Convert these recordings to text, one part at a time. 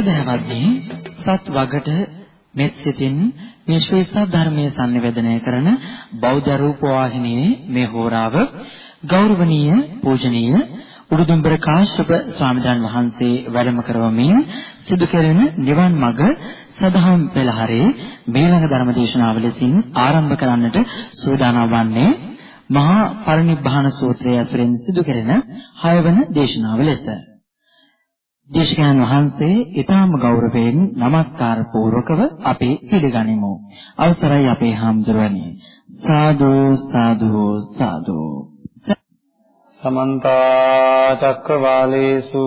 සදහවත්නි සත් වගට මෙත් සිතින් මේ ශ්‍රී සත්‍ය ධර්මයේ sannivedanaya කරන බෞද්ධ රූප වාහිනියේ මේ හෝරාව ගෞරවනීය පූජනීය උඩුදුම්බර කාශ්‍යප ස්වාමීන් වහන්සේ වැඩම කරවමින් සිදු කෙරෙන නිවන් මඟ සදහම් පෙළහරේ මේළඟ ධර්ම දේශනාව ලෙසින් ආරම්භ කරන්නට සූදානම් වන්නේ මහා පරිනිබ්බාන සූත්‍රය ඇසුරෙන් සිදු කෙරෙන 6 වන දේශනාව ලෙස. දේශකයන් වහන්සේ ඊටාම ගෞරවයෙන් নমස්කාර පූර්වකව අපි පිළිගනිමු. අවසරයි අපේ හාමුදුරනේ. සාදු සාදු සාදු. සමන්ත චක්කවාලේසු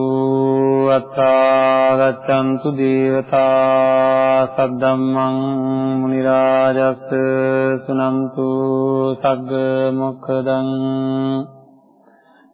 අත්තා ගච්ඡන්තු දේවතා සද්දම්මං මුනි රාජස් සුනන්තු සග්ග මොක්ඛදං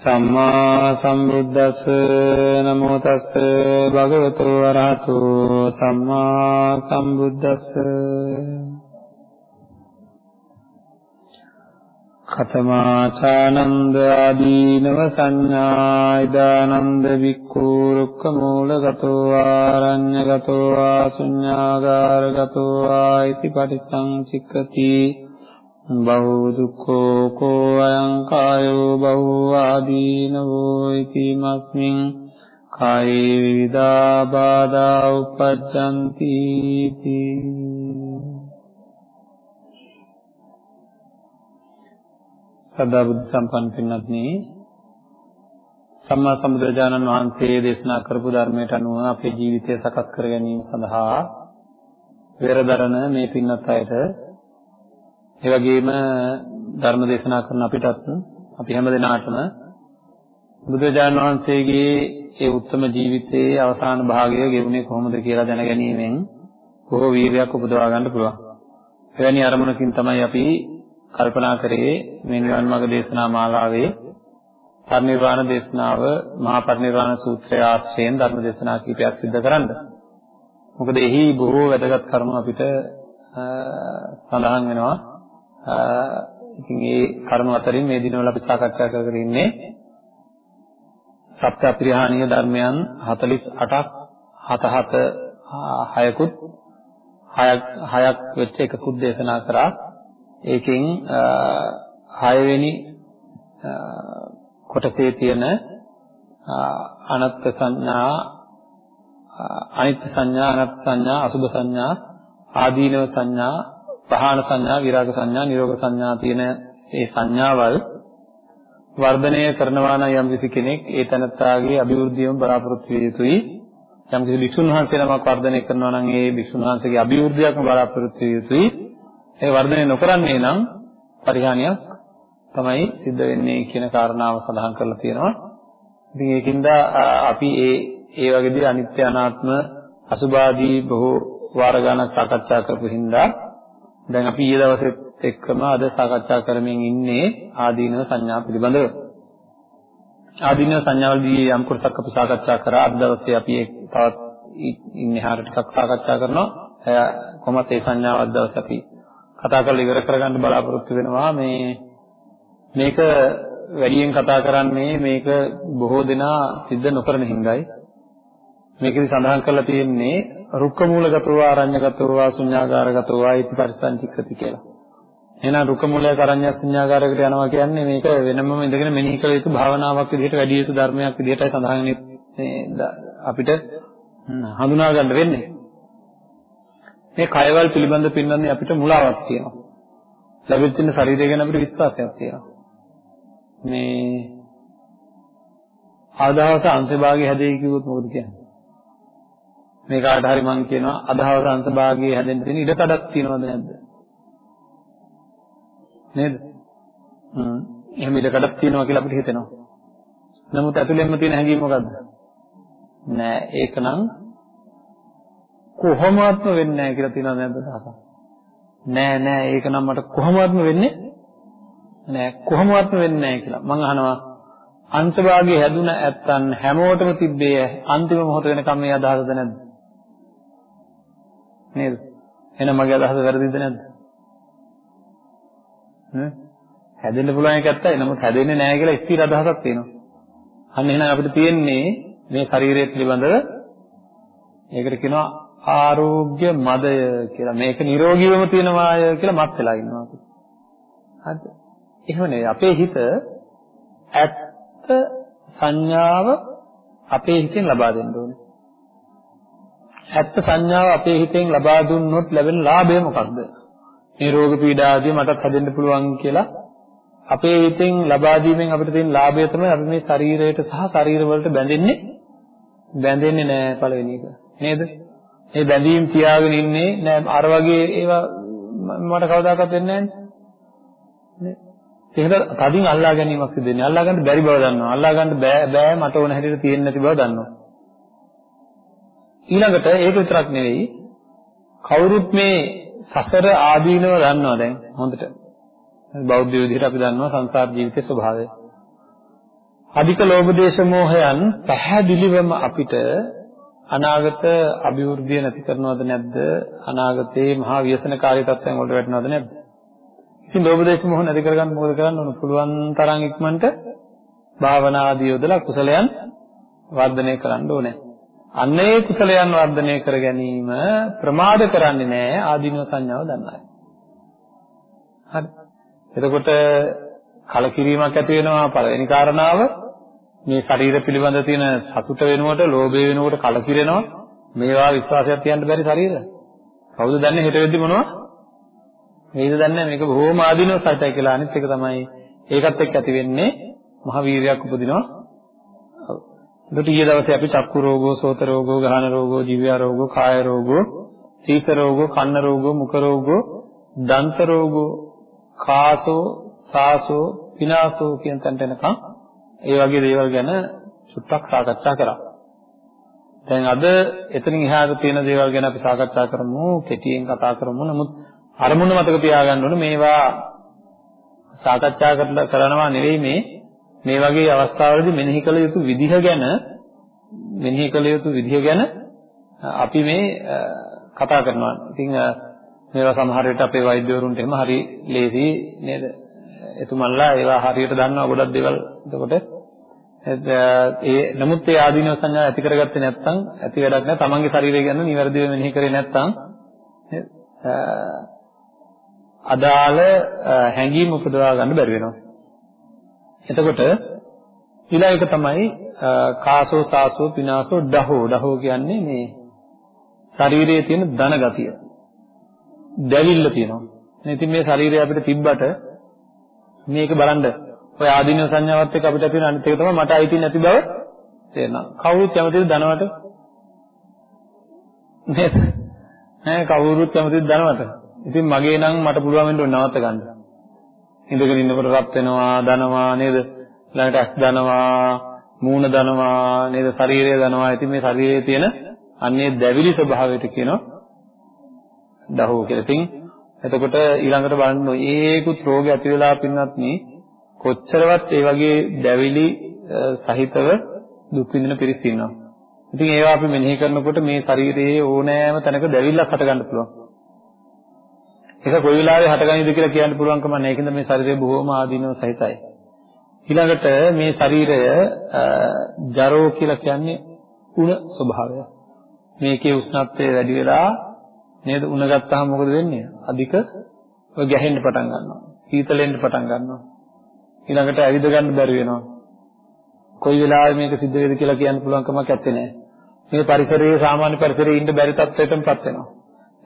සම්මා සම්බුද්දස්ස නමෝ තස්ස භගවතු වරහතු සම්මා සම්බුද්දස්ස කතමාචානන්ද ආදීනව සංඥා ඉදානන්ද වික්ඛු රුක්ඛ මූලගතෝ ආරඤ්‍යගතෝ ආසුඤ්ඤාගාරගතෝ ආයිති පටිසංචික්කති බහු දුක්ඛෝ කෝ අයං කායෝ බහු ආදීනවෝ ඉති මස්මින් කායේ විවිධා බාධා උපජ්ජಂತಿ සදා බුද්ධ සම්පන්න පින්වත්නි සම්මා සම්බුදුරජාණන් වහන්සේ දේශනා කරපු ධර්මයට අනුව අපේ ජීවිතය සකස් කර ගැනීම සඳහා වෙරදරන මේ පින්වත් අයට ඒ වගේම ධර්ම දේශනා කරන අපිටත් අපි හැම දිනාටම බුදුරජාණන් වහන්සේගේ ඒ උත්තම ජීවිතයේ අවසාන භාගය ගෙවුනේ කොහොමද කියලා දැනගැනීමෙන් බොහෝ වීර්යයක් උපදවා ගන්න පුළුවන්. එවැනි අරමුණකින් තමයි අපි කල්පනා කරේ මේ නිවන් මාර්ග දේශනා මාලාවේ පරිනිර්වාණ දේශනාව මහා පරිනිර්වාණ සූත්‍රය ආශ්‍රයෙන් ධර්ම දේශනා කීපයක් සිදු කරන්න. මොකද එහි බොහෝ වැදගත් කරුණු අපිට සඳහන් වෙනවා. ඉතින් ඒ කරුණු අතරින් මේ දිනවල අපි සාකච්ඡා කරගෙන ඉන්නේ සත්‍ය අප්‍රියහානීය ධර්මයන් 48ක් 77 6කුත් 6ක් 6ක් වෙච්ච එකකුත් දේශනා කරා. ඒකෙන් 6 වෙනි කොටසේ තියෙන අනත්ත් සංඥා අනිත්‍ය සංඥා අනත්ත් සංඥා අසුභ සංඥා ආදීනව සංඥා පහාන සංඥා, විරාග සංඥා, නිරෝග සංඥා තියෙන ඒ සංඥාවල් වර්ධනය කරනවා නම් යම් කිසි කෙනෙක් ඒ තනත්තාගේ අභිවෘද්ධියම බලාපොරොත්තු විය යුතුයි. යම් කිසි භික්ෂුන් වහන්සේ නමක් වර්ධනය කරනවා නම් ඒ භික්ෂුන් වහන්සේගේ අභිවෘද්ධියක්ම බලාපොරොත්තු විය යුතුයි. ඒ වර්ධනය නොකරන්නේ නම් පරිහානියක් තමයි සිද්ධ වෙන්නේ කියන කාරණාව සඳහන් කරලා තියෙනවා. ඉතින් ඒකින්ද අපි ඒ ඒ වගේදී අනිත්‍ය අනාත්ම අසුභාදී බොහෝ වාර ගණක් සාකච්ඡා කරපු හින්දා දැන් අපි ඊයේ දවසෙත් එක්කම අද සාකච්ඡා කරමින් ඉන්නේ ආදීනව සංඥා පිළිබඳව. ආදීනව සංඥාවලදී යම් කොටසක් අපි සාකච්ඡා කරා. අද දවසේ අපි තවත් ඉන්නේ හාර ටිකක් සාකච්ඡා කරනවා. කොහොමද ඒ සංඥාව අද දවසේ අපි කතා කරලා ඉවර කරගන්න බලාපොරොත්තු වෙනවා. මේ මේක වැඩියෙන් කතා කරන්නේ මේක බොහෝ දෙනා සිද්ධ නොකරන හිඳයි. මේකෙදි සඳහන් කරලා තියෙන්නේ රුක්ක මූලගතව ආරඤ්‍යගතව ශුඤ්ඤාගාරගතව ඉති පරිසංචික්කති කියලා. එහෙනම් රුක්ක මූලයක ආරඤ්‍ය ශුඤ්ඤාගාරයකට යනවා කියන්නේ මේක වෙනමම ඉඳගෙන මෙනෙහි කළ යුතු භාවනාවක් විදිහට වැඩි යුතු ධර්මයක් විදිහටයි සඳහන් අපිට හඳුනා ගන්න වෙන්නේ. මේ කයවල් පිළිබඳ පින්නන්නේ අපිට මුලාවක් තියෙනවා. ලැබෙත් ඉන්න ශරීරය ගැන අපිට විශ්වාසයක් තියෙනවා. මේ ආදාහස අංශභාගය හැදෙයි කිව්වොත් මොකද කියන්නේ? මේ කාට හරි මං කියනවා අදහවස අංශභාගයේ හැදෙන්න තියෙන ඉඩ කඩක් තියෙනවද නැද්ද? නේද? හ්ම්. එහෙම ඉඩ කඩක් තියෙනවා කියලා අපිට හිතෙනවා. නමුත් ඇතුළෙන්ම තියෙන හැඟීම මොකද්ද? නෑ ඒකනම් කොහොමවත්ම වෙන්නේ නැහැ කියලා තියෙනවද නැද්ද අදහසක්? නෑ නෑ ඒක නම් මට කොහොමවත්ම වෙන්නේ නෑ කොහොමවත්ම වෙන්නේ නෑ කියලා. මං අහනවා අංශභාගයේ හැදුන ඇත්තන් හැමෝටම තිබ්බේ අන්තිම මොහොත වෙනකම් මේ අදහසද නැද්ද? නේද? එහෙනම් මගේ අදහස වැරදිද නැද්ද? හ්ම් හැදෙන්න පුළුවන් එක ඇත්තයි. නමුත් හැදෙන්නේ නැහැ කියලා ස්ථිර අදහසක් තියෙනවා. අන්න එහෙනම් අපිට තියෙන්නේ මේ ශරීරය පිළිබඳව ඒකට කියනවා ආරෝග්‍ය මදය කියලා. මේක නිරෝගීවම තියෙනවාය කියලා මත් වෙලා ඉන්නවා අපි. හරිද? එහෙම නෙවෙයි. අපේ හිත ඇත්ත සංඥාව අපේ හිතෙන් ලබා දෙන්න ඕනේ. ඇත්ත සංඥාව අපේ හිතෙන් ලබා දුන්නොත් ලැබෙන ලාභය මොකක්ද? මේ රෝග පීඩා ආදී මටත් හැදෙන්න පුළුවන් කියලා අපේ හිතෙන් ලබා දීමෙන් අපිට තියෙන ලාභය තමයි අපි මේ ශරීරයට සහ ශරීර වලට බැඳෙන්නේ බැඳෙන්නේ නැහැ පළවෙනි එක. නේද? මේ බැඳීම් තියාගෙන ඉන්නේ නෑ අර වගේ ඒවා මට කවදාකවත් වෙන්නේ නැහැ නේ. තදින් අල්ලා ගැනීමක් සිදු වෙන්නේ. අල්ලා ගන්න බැරි බව දන්නවා. අල්ලා ගන්න බෑ බෑ මට ඕන හැටියට තියෙන්නේ නැති බව දන්නවා. ඊළඟට ඒක විතරක් නෙවෙයි කවුරුත් මේ සසර ආදීනව දන්නවා දැන් හොඳට. බෞද්ධ විදිහට අපි දන්නවා සංසාර ජීවිතයේ ස්වභාවය. අධික ලෝභ දේශ මොහයන් පැහැදිලිවම අපිට අනාගත අභිවෘද්ධිය නැති කරනවද නැද්ද? අනාගතේ මහා ව්‍යසනකාරී තත්ත්වයන් වලට වැටෙනවද නැද්ද? ඉතින් ලෝභ දේශ මොහ නැති කරගන්න මොකද කරන්න ඕන? පුළුවන් තරම් ඉක්මනට භාවනා ආදී යොදලා කුසලයන් වර්ධනය කරන්න ඕනේ. අන්න ඒ කුසලයන් වර්ධනය කර ගැනීම ප්‍රමාද කරන්නේ නැහැ ආදීනව සංඥාව දන්න අය. හරි. එතකොට කලකිරීමක් ඇති වෙනවා පළවෙනි කාරණාව මේ ශරීර පිළිබඳ තියෙන සතුට වෙනුවට ලෝභය වෙනුවට කලකිරෙනවා මේවා විශ්වාසයක් තියන්න බැරි ශරීර. කවුද දන්නේ හෙට වෙද්දි මොනවා? මේද දන්නේ මේක බොහොම ආදීනව සත්‍යයි කියලා අනිත් එක තමයි ඒකත් එක්ක ඇති වෙන්නේ මහ වීර්යයක් උපදිනවා. එතකොට ඊයේ දවසේ අපි චක්කු රෝගෝ, සෝත රෝගෝ, ගහන රෝගෝ, ජීව රෝගෝ, කාය රෝගෝ, සීත රෝගෝ, කන්න රෝගෝ, මුඛ රෝගෝ, දන්ත රෝගෝ, කාසෝ, සාසෝ, විනාසෝ කියන තැනට එනකම් ඒ වගේ දේවල් ගැන සුට්ටක් සාකච්ඡා කරා. දැන් අද එතනින් එහාට තියෙන දේවල් ගැන අපි සාකච්ඡා කරමු, කෙටියෙන් කතා කරමු. නමුත් අරමුණ මතක තියාගන්න ඕනේ මේවා සාකච්ඡා කරනවා නෙවෙයි මේ මේ වගේ අවස්ථාවලදී මෙනෙහි කළ යුතු විදිහ ගැන මෙනෙහි කළ යුතු විදිහ ගැන අපි මේ කතා කරනවා. ඉතින් මේවා සමහර විට අපේ වෛද්‍යවරුන්ට එහෙම හරි ලේසි නේද? එතුමන්ලා ඒවා හරියට දන්නවා ගොඩක් දේවල්. එතකොට ඒ නමුත් ඒ ආදීනව සංඥා ඇති කරගත්තේ නැත්නම් ඇති වැඩක් නැහැ. තමන්ගේ ශරීරය ගැන නිවැරදිව මෙනෙහි කරේ නැත්නම් අදාළ හැඟීම් උපදවා ගන්න බැරි වෙනවා. එතකොට ඊළඟ එක තමයි කාසෝ සාසෝ පිනාසෝ ඩහෝ ඩහෝ කියන්නේ මේ ශරීරයේ තියෙන ධන ගතිය. දැවිල්ල තියෙනවා. ඉතින් මේ ශරීරය අපිට තිබ්බට මේක බලන්න ඔය ආදීනව සංඥාවත් එක්ක අපිට තියෙන අනිත් එක තමයි මට අයිති නැති බව තේරෙනවා. කවුරුත් කැමතිද ධනවට? නේද? නෑ කවුරුත් කැමතිද ධනවට? ඉතින් මගේ නම් මට පුළුවන් වෙන්න ඕන නවත්ත ගන්න. ඉඳගෙන ඉන්නකොට රත් වෙනවා, දනවා නේද? ළඟට ඇස් දනවා, මූණ දනවා නේද? ශරීරය දනවා. ඉතින් මේ ශරීරයේ තියෙන අන්නේ දැවිලි ස්වභාවයට කියනවා දහෝ කියලා. ඉතින් එතකොට ඊළඟට බලන්න ඒකුත් රෝග ඇති වෙලා පින්නත් මේ කොච්චරවත් ඒ වගේ දැවිලි සහිතව දුක් විඳින පිරිස් ඉන්නවා. ඉතින් ඒවා අපි මෙනෙහි කරනකොට මේ ශරීරයේ ඕනෑම තැනක දැවිල්ලක් හට ගන්න පුළුවන්. ඒක කොයි වෙලාවෙ හටගනින්ද කියලා කියන්න පුළුවන් කම නැහැ. ඒකින්ද මේ ශරීරය බොහොම ආදීනව සහිතයි. ඊළඟට මේ ශරීරය ජරෝ කියලා කියන්නේ උණ ස්වභාවය. මේකේ උෂ්ණත්වය වැඩි වෙලා නේද උණ ගත්තාම මොකද වෙන්නේ? අධික ගැහෙන්න පටන් ගන්නවා. සීතලෙන්න පටන් ගන්නවා. ඊළඟට ඇවිද ගන්න බැරි වෙනවා. කොයි වෙලාවෙ මේක සිද්ධ වෙයිද කියලා කියන්න පුළුවන් කමක් නැත්තේ නෑ. මේ පරිසරයේ සාමාන්‍ය පරිසරයේ ඉන්න බැරි තත්ත්වයකටපත් වෙනවා.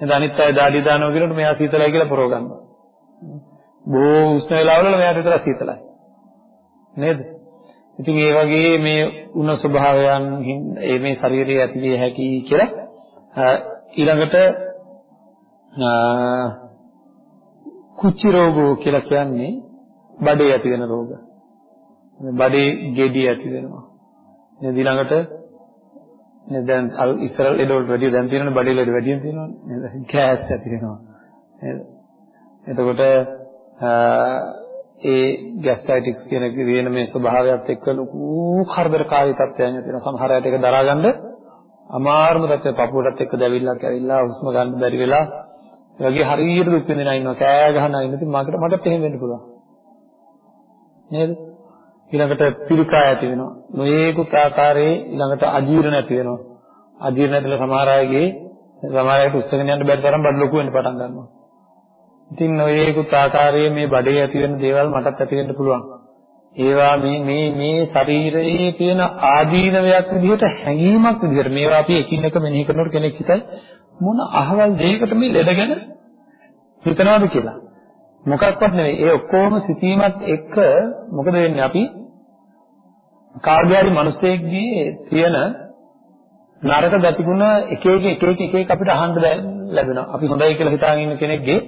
නේද අනිත් අය දාඩිය දානවා කියනකොට මෙයා සීතලයි කියලා පරව ගන්නවා. බොහෝ උෂ්ණ වෙලාවල මෙයාට විතර සීතලයි. නේද? ඉතින් ඒ වගේ මේ උණ ස්වභාවයන් ඒ මේ ශරීරයේ ඇති විය හැකි කියලා ඊළඟට කුච්චි රෝගෝ කියලා කියන්නේ බඩේ ඇති වෙන රෝග. බඩේ ගෙඩි ඇති වෙනවා. නේද ඊළඟට නේද දැන් ඉස්සර ලෙඩ වලට වැඩිය දැන් තියෙනවනේ බඩේ ලෙඩ වැඩියෙන් තියෙනවනේ. නේද? ගෑස් ඇති වෙනවා. නේද? එතකොට ඒ ગેස්ට්‍රයිටික්ස් කියන කියන මේ ස්වභාවයත් එක්ක ලොකු කරදරකාරී තත්ත්වයන් තියෙන සමහර අයට ඒක දරාගන්න අමාරුම තත්ත්වය පපුවටත් එක්ක දැවිල්ලක් ඇවිල්ලා හුස්ම ගන්න බැරි වෙලා ඒ වගේ හරියට දුක් විඳිනා ඉන්නවා. කෑ ගහනවා ඉන්න ඉතින් මකට මටත් එහෙම වෙන්න පුළුවන්. නේද? ඊළඟට පිළිකා ඇති වෙනවා නොයේකුත් ආකාරයේ ඊළඟට අජීර්ණ ඇති වෙනවා අජීර්ණ ඇතිලා සමහර අයගේ සමහර අයට උස්සගෙන යන්න බැරි තරම් බඩ ලොකු වෙන්න පටන් ගන්නවා ඉතින් නොයේකුත් ආකාරයේ මේ බඩේ ඇති වෙන දේවල් මටත් ඇති වෙන්න පුළුවන්. ඒවා මේ මේ මේ ශරීරයේ තියෙන ආදීනවයක් විදිහට හැඟීමක් විදිහට මේවා අපි එකින් එක මෙනෙහි කරනකොට කෙනෙක් හිතයි මොන අහවල් දෙයකට මේ ලෙඩගෙන හිතනවද කියලා. මොකක්වත් නෙවෙයි. ඒ ඔක්කොම සිතීමත් එක්ක මොකද වෙන්නේ අපි කාර්යකාරී මිනිස්සෙක්ගේ තියෙන නරක ගතිගුණ එක එක එක එක එක එක අපිට අහන්න ලැබෙනවා. අපි හොඳයි කියලා හිතාගෙන ඉන්න කෙනෙක්ගේ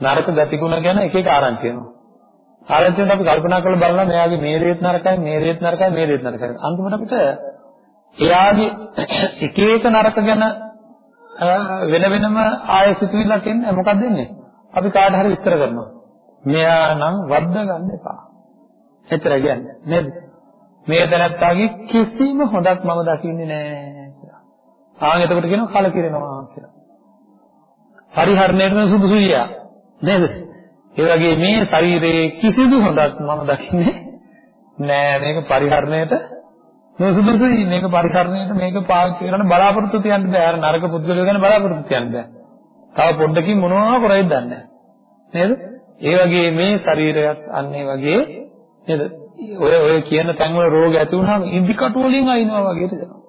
නරක ගතිගුණ ගැන එක එක ආරංචි වෙනවා. ආරංචි වෙනකොට අපි කල්පනා කරලා බලනවා මෙයාගේ මේ රේත් නරකයි, මේ රේත් නරකයි, මේ රේත් නරකයි. අන්තිමට අපිට එයාගේ එක එක නරක ගැන වෙන වෙනම ආයෙ සිතුවිල්ලක් එන්නේ මොකක්ද වෙන්නේ? අපි කාට හරි විස්තර කරනවා. මෙයා නම් වද්ද ගන්න එපා. එච්චරයි කියන්නේ නේද? මේ දැනත්තාගේ කිසිම හොදක් මම දකින්නේ නැහැ කියලා. ආන් එතකොට කියනවා කලකිරෙනවා කියලා. පරිහරණයට සුදුසුයි යා. නේද? ඒ වගේ මේ ශරීරයේ කිසිදු හොඳක් මම දකින්නේ නෑ මේක පරිහරණයට නොසුදුසුයි මේක පරිහරණයට මේක පාවිච්චි කරන්න බලාපොරොත්තු තියන්න බෑ අර නරක පුද්ගලයෝ ගැන බලාපොරොත්තු තියන්න බෑ තව පොඩ්ඩකින් මොනවා කරයිද දන්නේ නේද ඒ වගේ මේ ශරීරයත් අන්න ඒ වගේ නේද ඔය ඔය කියන තැන් වල රෝග ඇති වුනහම ඉදි කටු වලින් අයින්නවා වගේ දෙනවා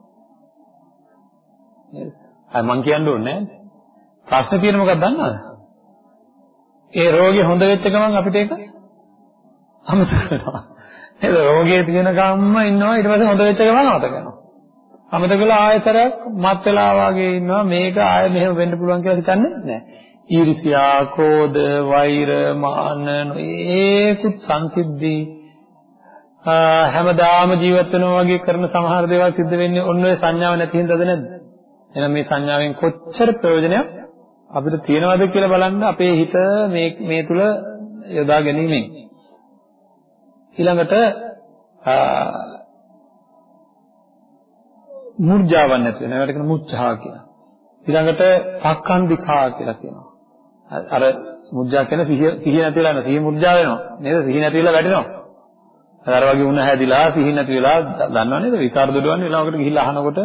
නේද අය මං කියන්න ඕනේ නෑ ප්‍රශ්නේ තියෙන මොකක්ද දන්නවද ඒ රෝගය හොඳ වෙච්ච ගමන් අපිට ඒක අමතක වෙනවා. නේද? රෝගයේ තියෙන ගම්ම ඉන්නවා ඊට පස්සේ හොඳ වෙච්ච ගමන් අමතක වෙනවා. අමතක වෙලා ආයතරයක් මත් වෙලා වගේ ඉන්නවා මේක ආයෙ මෙහෙම වෙන්න පුළුවන් කියලා හිතන්නේ නැහැ. ඊර්ෂ්‍යා, ක්‍රෝධ, වෛර, මාන ඒකුත් සංසිද්ධි හැමදාම ජීවත් වෙනවා වගේ කරන සමහර දේවල් සිද්ධ වෙන්නේ ඔන්න ඔය සංඥාව නැති හින්දාද නැද්ද? එහෙනම් මේ සංඥාවෙන් කොච්චර ප්‍රයෝජනයක් අපිට තියනවද කියලා බලන්න අපේ හිත මේ මේ තුල යොදා ගැනීමෙන් ඊළඟට මුර්ජාවක් නැති වෙනවා. ඒකට කියන මුච්ඡා කියලා. ඊළඟට පක්ඛන්දිකා කියලා කියනවා. අර මුර්ජා කියන සිහිය සිහිය නැති වෙලා සිහිය මුර්ජා වෙනවා. නේද? සිහිය නැති වෙලා වැටෙනවා. අර වගේ වුණ හැදිලා සිහිය නැති වෙලා දන්නව නේද? විකාර දොඩවන්නේ ඊළඟට ගිහිල්ලා අහනකොට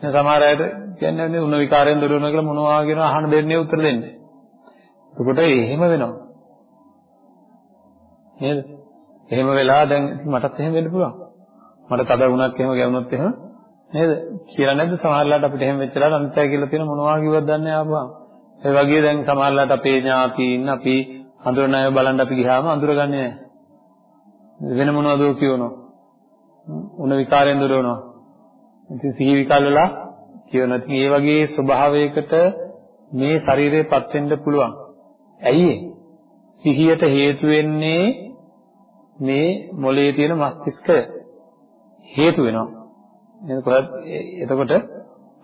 දැන් සමහර අයට කියන්නේ නේ උණ විකාරයෙන් දොඩවනවා කියලා මොනවා කියන අහන දෙන්නේ උත්තර දෙන්නේ. එතකොට එහෙම වෙනවා. නේද? එහෙම වෙලා දැන් මටත් එහෙම වෙන්න පුළුවන්. මට තද වුණත් එහෙම ගැවුනොත් එහෙම නේද? කියලා නැද්ද සමහරලාට අපිට එහෙම වෙච්චලා අනිත්‍ය කියලා තියෙන මොනවා කිව්වද දන්නේ ආපුවා. ඒ වගේ දැන් සමහරලාට අපේ ඥාතීන් අපි හඳුනන අය බලන්න අපි ගියාම අඳුරගන්නේ නැහැ. වෙන මොනවද කියවනවා. උණ විකාරයෙන් දොඩවනවා. ඉතින් සිහි විකල් වෙලා කියන ඉතින් ඒ වගේ ස්වභාවයකට මේ ශරීරයපත් වෙන්න පුළුවන්. ඇයි සිහියට හේතු වෙන්නේ මේ මොළයේ තියෙන මස්තිෂ්කය හේතු වෙනවා. එතකොට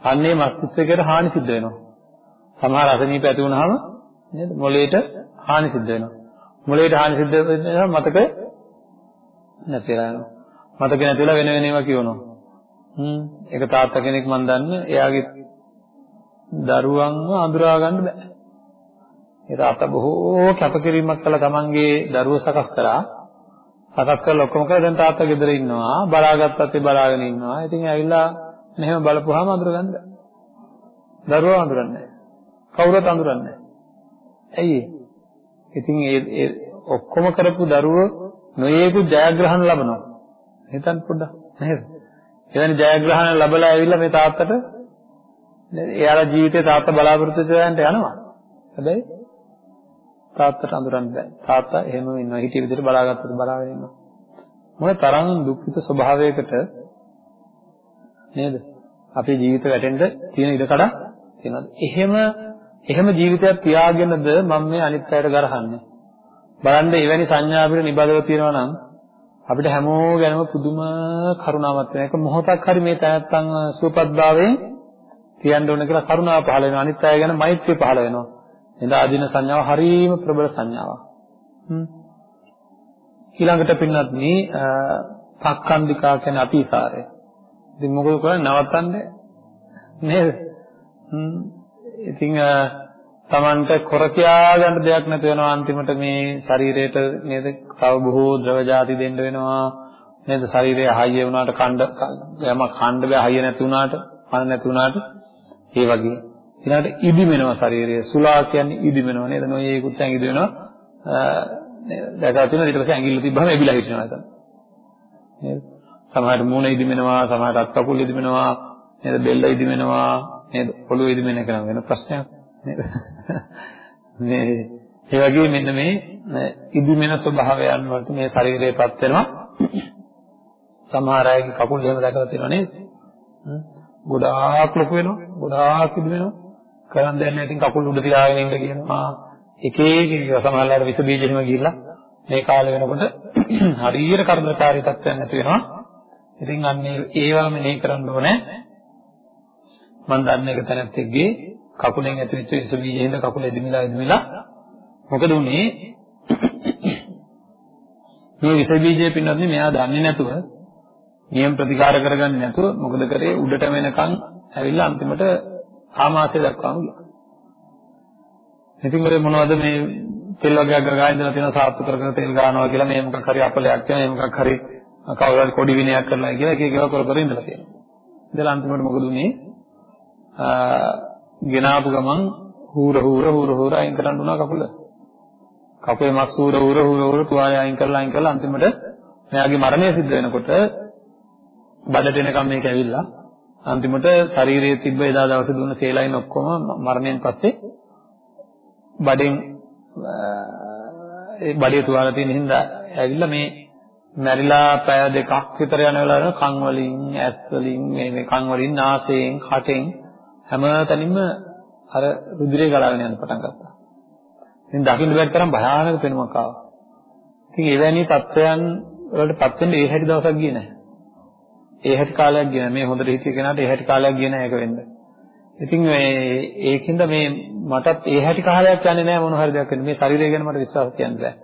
අන්නේ මස්තිෂ්කයට හානි සිද්ධ වෙනවා. සමහර අසනීප ඇති වුනහම නේද මොළයට හානි සිද්ධ වෙනවා. මොළයට හානි සිද්ධ වෙනවා මතක නැතිලා යනවා. මතක නැතිලා වෙන වෙන ඒවා කියනවා. හ්ම් ඒක තාත්තා කෙනෙක් මන් දන්නේ එයාගේ දරුවන්ව අඳුරා ගන්න බෑ. ඒ තාත්තා බොහෝ කැපකිරීමක් කළා තමන්ගේ දරුවෝ සකස් කරා. සකස් කරලා ඔක්කොම කරලා දැන් තාත්තා ගෙදර ඉන්නවා. බලාගත්තත් ඒ බලාගෙන ඉන්නවා. ඉතින් ඇවිල්ලා මෙහෙම බලපුවාම අඳුරගන්න බෑ. දරුවෝ අඳුරන්නේ නැහැ. කවුරුත් අඳුරන්නේ නැහැ. ඇයි ඉතින් ඒ ඔක්කොම කරපු දරුවෝ නොයේකුත් ජයග්‍රහණ ලබනවා. හිතන්න පොඩ්ඩක් නේද? එවැනි ජයග්‍රහණ ලැබලා ඇවිල්ලා මේ තාත්තට එයාලා ජීවිතේ තාත්තා බලාපොරොත්තු වෙන්නට යනවා. හැබැයි තාත්තට අඳුරන්න බෑ. තාත්තා එහෙම ඉන්නවා. හිටිය විදිහට බලාගත්තට බලාගෙන ඉන්නවා. මොන තරම් දුක්ඛිත ස්වභාවයකට නේද? අපේ ජීවිත වැටෙන්න තියෙන ඉඩ කඩ තියෙනවද? එහෙම එහෙම ජීවිතයක් තියාගෙනද මම මේ අනිත් අයට ගරහන්නේ. බලන්න එවැනි සංඥා අපිට නිබඳව තියෙනවා නම් අපිට හැමෝ ගැනම පුදුම කරුණාවක් වෙන එක මොහොතක් හරි මේ තැනත්තන් සුවපත්භාවයෙන් තියන්න ඕන කියලා කරුණාව පහළ වෙනවා. අනිත් අය ගැන මෛත්‍රිය පහළ වෙනවා. එඳ ආදීන සංඥාව හරීම ප්‍රබල සංඥාවක්. ඊළඟට පින්නත් මේ පක්ඛන්දිකා කියන අතිසාරය. ඉතින් මොකද කරන්නේ නවත්තන්නේ නේද? ඉතින් Tamanට කොර කියා ගන්න දෙයක් නැති වෙනවා. අන්තිමට මේ ශරීරයට නේද? තව බොහෝ ද්‍රව જાති දෙන්න වෙනවා. නේද? ශරීරය හයිය වුණාට කණ්ඩ යම කණ්ඩ බෑ හයිය නැති වුණාට පණ නැති වුණාට ඒ වගේ. ඊළඟට ඉදිමෙනවා ශරීරය. සුලා කියන්නේ ඉදිමෙනවා. නේද? නොයේකුත් ඇඟ ඉදිමෙනවා දැකලා තියෙනවා. ඊට පස්සේ ඇඟිල්ල තිබ්බම එබිලා හිටිනවා එතන නේද? සමහරට මූණ ඉදිමෙනවා. සමහරට අත් කකුල් ඉදිමෙනවා. නේද? බෙල්ල ඉදිමෙනවා. නේද ඔළුව ඉදිමෙන එක නම් වෙන ප්‍රශ්නයක් නේද? මේ ඒ වගේ මෙන්න මේ ඉදිමෙන ස්වභාවයන් වලට මේ ශරීරයපත් වෙනවා. සමහර අයගේ කකුල් එහෙම දැකලා තියෙනවා නේද? ගොඩාක් ලොකු වෙනවා. ගොඩාක් ඉදි වෙනවා. කරන් දෙන්නේ ඉතින් කකුල් උඩ තියාගෙන ඉන්න කියනවා. එක එක සමහරවල් විස බීජ එහෙම ගිහිල්ලා මේ කාලේ වෙනකොට හරියට කරදරකාරී තත්ත්වයක් නැති වෙනවා. ඉතින් අන්න ඒවම මෙහෙ කරන්න ඕනේ. මම දන්න එක තැනැත්තෙක්ගේ කකුලෙන් ඇතුල්ච්ච විස බීජෙන්ද කකුල එදිමිලා එදිමිලා මොකද උනේ මේ විස බීජය පින්නන්නේ මෙයා දන්නේ නැතුව නියම ප්‍රතිකාර කරගන්නේ නැතුව මොකද කරේ උඩට වෙනකන් ඇවිල්ලා අන්තිමට ආමාශය දක්වාම ගියා. ඉතින් ඔය මොනවද මේ තෙල් වර්ගයක් ගගා ඉඳලා තියෙන සාත්තු කර කර තෙල් ගන්නවා කියලා මේ මොකක් හරි අපලයක් කියන මේ මොකක් හරි කවුරු හරි කොඩි විනයක් කරලා කියලා එක එක ඒවා කර කර ඉඳලා තියෙනවා. ඉඳලා අන්තිමට මොකද උනේ? ගෙනාපු ගමන් හූර හූර හූර හූර අයින් කරන්න උනා කකුල. කකුලේ මස් හූර හූර හූර හූර තුවාලේ අයින් කරලා අයින් කරලා අන්තිමට මෙයාගේ මරණය සිද්ධ වෙනකොට බඩට එනකම් මේක ඇවිල්ලා අන්තිමට ශරීරයේ තිබ්බ එදා දවසේ දුන්න සේලයින් ඔක්කොම මරණයෙන් පස්සේ බඩෙන් ඒ බඩේ තුවාල තියෙන හින්දා ඇවිල්ලා මේ මැරිලා පැය දෙකක් විතර යන වෙලාවල කන් වලින් ඇස් වලින් මේ කන් වලින් නාසයෙන් කටෙන් හැමතැනින්ම අර රුධිරය ගලාගෙන යන්න පටන් ගත්තා. ඉතින් දකින්න බැරි තරම් භයානක පෙනුමක් ආවා. ඉතින් එවැනි තත්ත්වයන් වලටපත් වෙන්න ඒ හැටි දවසක් ගියේ නැහැ. ඒ හැටි කාලයක් ගියේ නැහැ. මේ හොඳට හිතිය කෙනාට ඒ හැටි කාලයක් ගියේ නැහැ ඒක වෙන්න. ඉතින් මේ ඒකින්ද මේ මටත් ඒ හැටි කාලයක් යන්නේ නැහැ මොන හරි දෙයක් වෙන්න. මේ ශරීරය ගැන මට විශ්වාස කියන්න බෑ.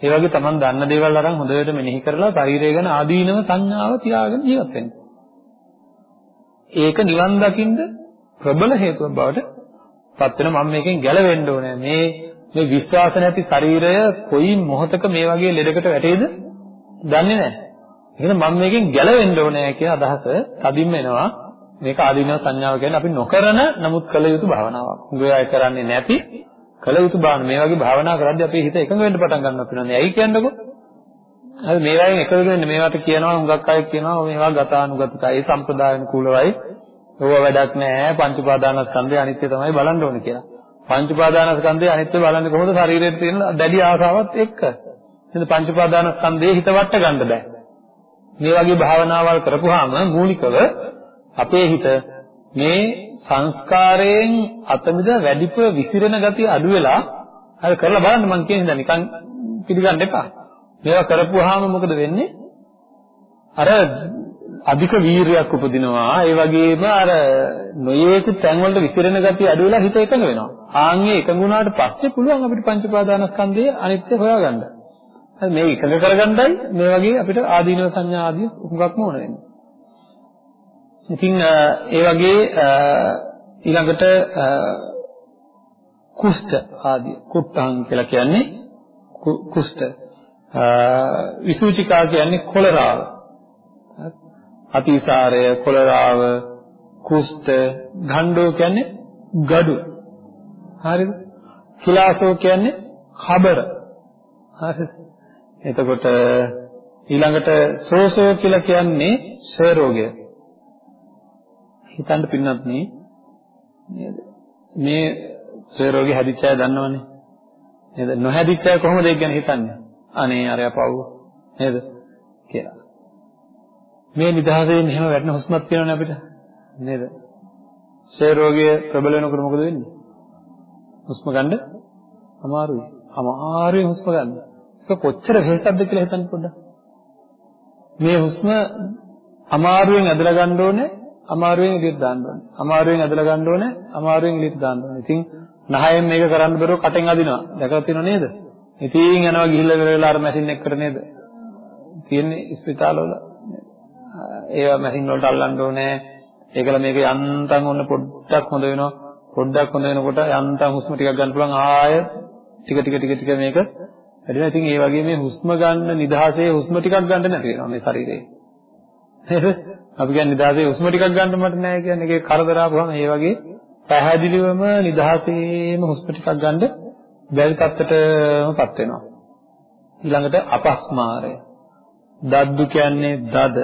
ඒ වගේ Taman දන්න දේවල් අරන් හොඳට මෙනෙහි කරලා ශරීරය ගැන ආදීනව සංඥාව තියාගෙන ජීවත් වෙන්න. ඒක නිවන් දකින්න ප්‍රබල හේතුවක් බවට පත් වෙන මම මේකෙන් ගැලවෙන්න ඕනේ. මේ මේ විශ්වාස නැති ශරීරය කොයි මොහොතක මේ වගේ ලෙඩකට වැටෙයිද දන්නේ නැහැ. එහෙනම් මම මේකෙන් ගැලවෙන්න ඕනේ කියන අදහස තදින්ම එනවා. මේක ආදීනව සංඥාව කියන්නේ අපි නොකරන නමුත් කළ යුතු භාවනාවක්. උගය අය කරන්නේ නැති කළ යුතු භාවන. මේ වගේ භාවනා කරද්දී අපේ හිත එකඟ වෙන්න පටන් ගන්නවා කියනවා. ඇයි කියන්නකෝ? හරි මේ වයින් එකතු වෙන්නේ මේවට කියනවා හුඟක් අය කියනවා මේවා ගතානුගතිකයි සම්ප්‍රදායන කූලවයි ඕවා වැඩක් නැහැ පංච උපාදානස්කන්ධය අනිත්‍ය තමයි බලන්න ඕනේ කියලා. පංච උපාදානස්කන්ධය අනිත්‍ය බලන්නේ කොහොමද ශරීරයට තියෙන දැඩි ආසාවත් එක්ක. එහෙනම් පංච උපාදානස්කන්ධයේ හිත වට ගන්න බෑ. මේ වගේ භාවනාවල් කරපුවාම මූලිකව අපේ හිත මේ සංස්කාරයෙන් අතමිද වැඩිපුර විසිරෙන ගතිය අඩු වෙලා හරි කරලා බලන්න මම කියන හින්දා නිකන් පිළිගන්න එපා. මේවා කරපුවාම මොකද වෙන්නේ? අර අධික වීරියක් උපදිනවා. ඒ වගේම අර නොයේකු තැන් වලට විසිරෙන ගතිය අඩු වෙලා හිත එකඟ වෙනවා. ආන්ගේ එකඟ වුණාට පස්සේ පුළුවන් අපිට පංච පාදානස්කන්ධයේ අනිත්‍ය හොයාගන්න. හරි මේ එකඟ කරගන්නයි මේ වගේ අපිට ආදීනව සංඥා ආදී උගක්ම ඕන වෙන්නේ. ඉතින් ඒ වගේ ඊළඟට කුෂ්ඨ ආදී කුට්ටං කියලා කියන්නේ කුෂ්ඨ විසූචිකා කියන්නේ කොලරාව අතිසාරය, කොලරාව, කුෂ්ඨ, ගණ්ඩෝ කියන්නේ gadu. හරිද? සුලාසෝ කියන්නේ කබර. හරිද? එතකොට ඊළඟට සෝසෝ කියලා කියන්නේ ෂේ රෝගය. හිතන්න පින්නත් නේද? මේ ෂේ රෝගය හැදිච්ච අය දන්නවනේ. නේද? නොහැදිච්ච අය කොහොමද ඒක ගැන හිතන්නේ? අනේ අරයා පව්ව. නේද? කියලා. මේ නිදහසෙන් එහෙම වැටෙන හුස්මක් තියෙනවනේ අපිට නේද? ක්ෂය රෝගය ප්‍රබල වෙනකොට මොකද වෙන්නේ? හුස්ම ගන්න අමාරුයි. අමාරුයි හුස්ම ගන්න. ඒක කොච්චර වෙහෙසක්ද කියලා හිතන්න පොඩ්ඩක්. මේ හුස්ම අමාරුවෙන් ඇදලා ගන්න ඕනේ අමාරුවෙන් එළියට දාන්න ඕනේ. අමාරුවෙන් ඇදලා ගන්න ඕනේ අමාරුවෙන් එළියට දාන්න ඕනේ. ඉතින් නහයෙන් මේක කරන්න බැරුව කටෙන් අදිනවා. දැකලා තියෙනව නේද? ඉතින් යනවා ගිහිල්ලා ඉවර වෙලා අර මැෂින් එකට නේද? තියෙන්නේ ස්පිතාලවල. ඒවා මැෂින් වලට අල්ලන්න ඕනේ. ඒකල මේක යන්තම් ඔන්න පොඩ්ඩක් හොඳ වෙනවා. පොඩ්ඩක් හොඳ වෙනකොට යන්තම් හුස්ම ටිකක් ගන්න පුළුවන් ආය ටික ටික ටික ටික මේක වැඩිලා ඉතින් ඒ වගේ මේ හුස්ම ගන්න නිදහසේ හුස්ම ටිකක් ගන්න නැති වෙනවා මේ ශරීරේ. නේද? අපි කියන්නේ නිදහසේ හුස්ම ටිකක් ගන්න මට නෑ කියන්නේ ඒකේ කරදර ආපුවම ඒ වගේ පැහැදිලිවම නිදහසේම හුස්ම ටිකක් ගන්න බැරි තත්ත්වයටමපත් වෙනවා. ඊළඟට අපස්මාරය. දද්දු කියන්නේ දද.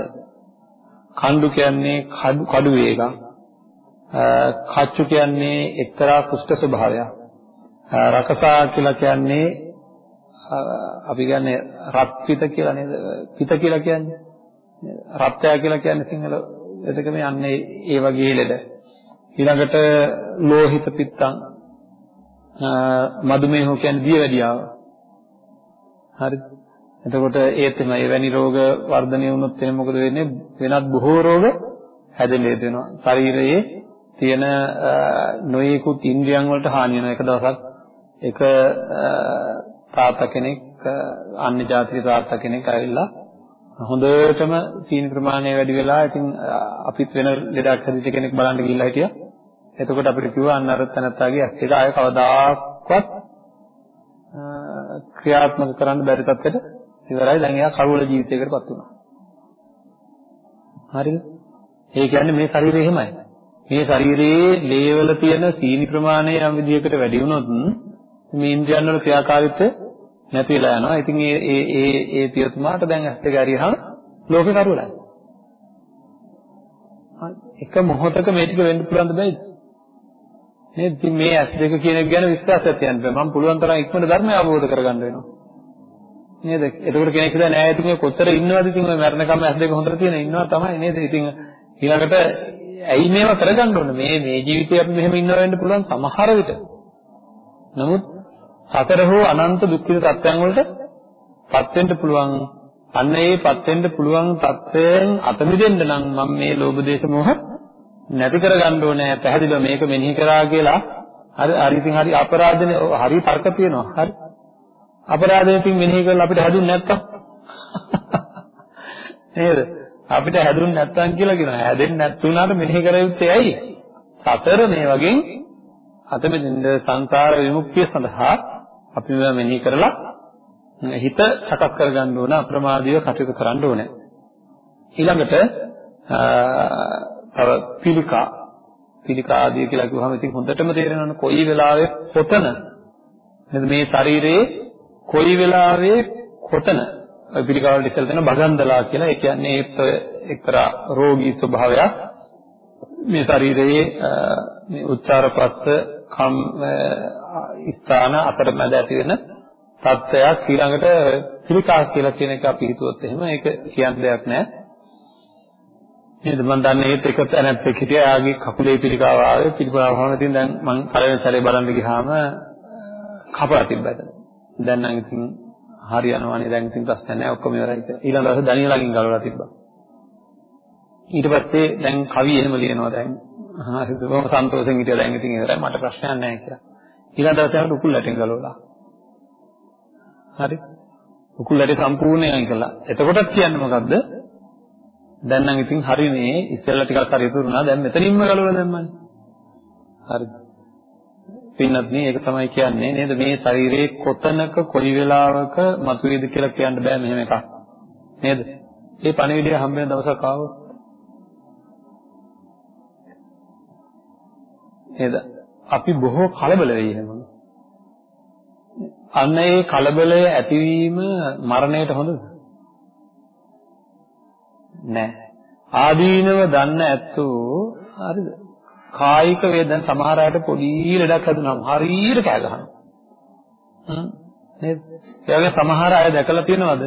කණ්ඩු කියන්නේ කඩු කඩු වේගක්. කච්චු කියන්නේ එක්තරා කුෂ්ඨ ස්වභාවයක්. රකසා කියලා කියන්නේ අපි කියන්නේ රත් පිත කියලා නේද? පිත කියලා කියන්නේ. රත්ය කියලා කියන්නේ සිංහල එතකම යන්නේ ඒ වගේ ලෙඩ. ඊළඟට ලෝහිත පිත්තං මදුමේහෝ කියන්නේ දියවැඩියාව. හරිද? එතකොට ඒත් එම එවැනි රෝග වර්ධනය වුණොත් එහෙනම් මොකද වෙන්නේ? වෙනත් බොහෝ රෝග හැදෙන්න වෙනවා. ශරීරයේ තියෙන නොයෙකුත් ඉන්ද්‍රියන් වලට හානි වෙනවා. එක දවසක් එක තාත්තා කෙනෙක් අන්‍ය ජාතික තාත්තා කෙනෙක් ඇවිල්ලා හොඳටම සීනි ප්‍රමාණය වැඩි වෙලා ඉතින් අපිත් වෙන ලෙඩක් හැදිච්ච කෙනෙක් බලන්න ගිහිල්ලා හිටියා. එතකොට අපිට කිව්වා අන්න අර තැනත්තාගේ ඇස් දෙක ආය කවදාක්වත් ක්‍රියාත්මක කරන්න බැරි තත්ත්වයට ඉවරයි. දැන් එයා කරුවල ජීවිතයකටපත් වුණා. හරිද? ඒ කියන්නේ මේ ශරීරය එහෙමයි. මේ ශරීරයේ ලේවල තියෙන සීනි ප්‍රමාණය යම් විදිහකට වැඩි වුණොත් මේ ඉන්ද්‍රියන් වල ක්‍රියාකාරීත්වය නැති වෙලා යනවා. ඉතින් ඒ ඒ ඒ ඒ පියතුමාට දැන් ඇස් දෙක ඇරියහම ලෝකේ කරුවලයි. එක මොහොතක මේ ටික වෙන්න පුළුවන්ද බැයිද? නේද? ඉතින් මේ ඇස් දෙක කියන එක ගැන විශ්වාසයක් තියන්න බෑ. මම පුළුවන් තරම් ඉක්මනට ධර්මය අවබෝධ කරගන්න වෙනවා. නේද? එතකොට කෙනෙක් හිතන්නේ නෑ ඉතින් ඔය කොච්චර ඉන්නවද ඉතින් ඔය මරණකම් ඇස් දෙක හොඳට තියෙන ඉන්නවා තමයි නේද? ඉතින් ඊළඟට ඇයි මේවා කරගන්න ඕනේ? මේ මේ ජීවිතේ අපි මෙහෙම ඉන්නව වෙන්න පුළුවන් සමහර විට. නමුත් සතර හෝ අනන්ත දුක්ඛිත තත්ත්වයන් වලට පත් වෙන්න පුළුවන්. අන්න ඒපත් වෙන්න පුළුවන් තත්ත්වයෙන් අත මිදෙන්න නම් මම මේ ලෝභ දේශ මොහ නැති කරගන්න ඕනේ. පැහැදිලිව මේක මෙනෙහි කරා කියලා හරි හරි ඉතින් හරි අපරාධනේ හරි තර්ක තියෙනවා. හරි. අපරාධයෙන් ඉතින් මෙනෙහි කරලා අපිට හැදුන්නේ නැත්තම් නේද? අපිට හැදුන්නේ නැත්තම් කියලා කියනවා. හැදෙන්නේ නැත්තුණාට මෙනෙහි කර යුත්තේ ඇයි? සතර මේ වගේ අතමෙදින්ද සංසාර විමුක්තිය සඳහා අපි මේවා මෙනෙහි කරලා හිත සකස් කරගන්න ඕන අප්‍රමාදීව කටයුතු කරන්න ඕනේ. ඊළඟට තව පිළිකා පිළිකා ආදී කියලා කිව්වහම ඉතින් හොඳටම තේරෙනවනේ කොයි වෙලාවෙ කොතන නේද මේ ශරීරයේ කොයි වෙලාවෙ කොතන ඔය පිළිකා වලට ඉස්සෙල් තියෙන බගන්දලා කියලා. ඒ කියන්නේ එක්තරා රෝගී ස්වභාවයක්. මේ ශරීරයේ මේ උච්චාර ප්‍රස්ත කම් ස්ථාන අතරමැද ඇති වෙන තත්ත්වයක් ඊළඟට පිළිකා කියලා කියන එක අපි හිතුවොත් එහෙම ඒක කියන්න දෙයක් නැහැ. නේද? මම දන්නේ ඒත් එක තැනක් හිටියා. එයාගේ කකුලේ පිළිකාව ආවේ. පිළිකාව වහම ඉතින් දැන් මම පළවෙනි සැරේ බලන්න ගියාම කපලා තිබ්බා දැන් නම් ඉතින් හරියනවානේ දැන් ඉතින් ප්‍රශ්න නැහැ ඔක්කොම ඉවරයි කියලා. ඊළඟ දවසේ දනියලකින් ගලවලා තිබ්බා. ඊට පස්සේ දැන් කවි එහෙම ලියනවා දැන්. හරි බොහොම සන්තෝෂෙන් හිටියා දැන් ඉතින් ඉවරයි මට ප්‍රශ්නයක් නැහැ කියලා. ඊළඟ දවසේ ආවට උකුල් ඇටෙන් ගලවලා. හරි. උකුල් ඇටේ සම්පූර්ණයෙන් අයින් කළා. එතකොටත් කියන්නේ මොකද්ද? දැන් නම් ඉතින් හරිනේ ඉස්සෙල්ලා ටිකක් හරි ඉතුරුනා දැන් මෙතනින්ම ගලවලා දැම්මනේ. හරිද? පින්නත් නේ ඒක තමයි කියන්නේ නේද මේ ශරීරයේ කොතනක කොයි වෙලාවක මතුවේද කියලා කියන්න බෑ මෙහෙම එකක්. නේද? ඒ පණිවිඩය හම්බ වෙන දවසක් ආවොත් නේද? අපි බොහෝ කලබල වෙයි එහෙම. අන්න ඒ කලබලය ඇතිවීම මරණයට හොඳද? නෑ. ආදීනව දන්න ඇත්තෝ හරිද? කායික වේදන සමහර අයට පොඩි ලෙඩක් හැදුනම හරියට කෑ ගහනවා. හ්ම් නේද? ඒ වගේ සමහර අය දැකලා තියෙනවද?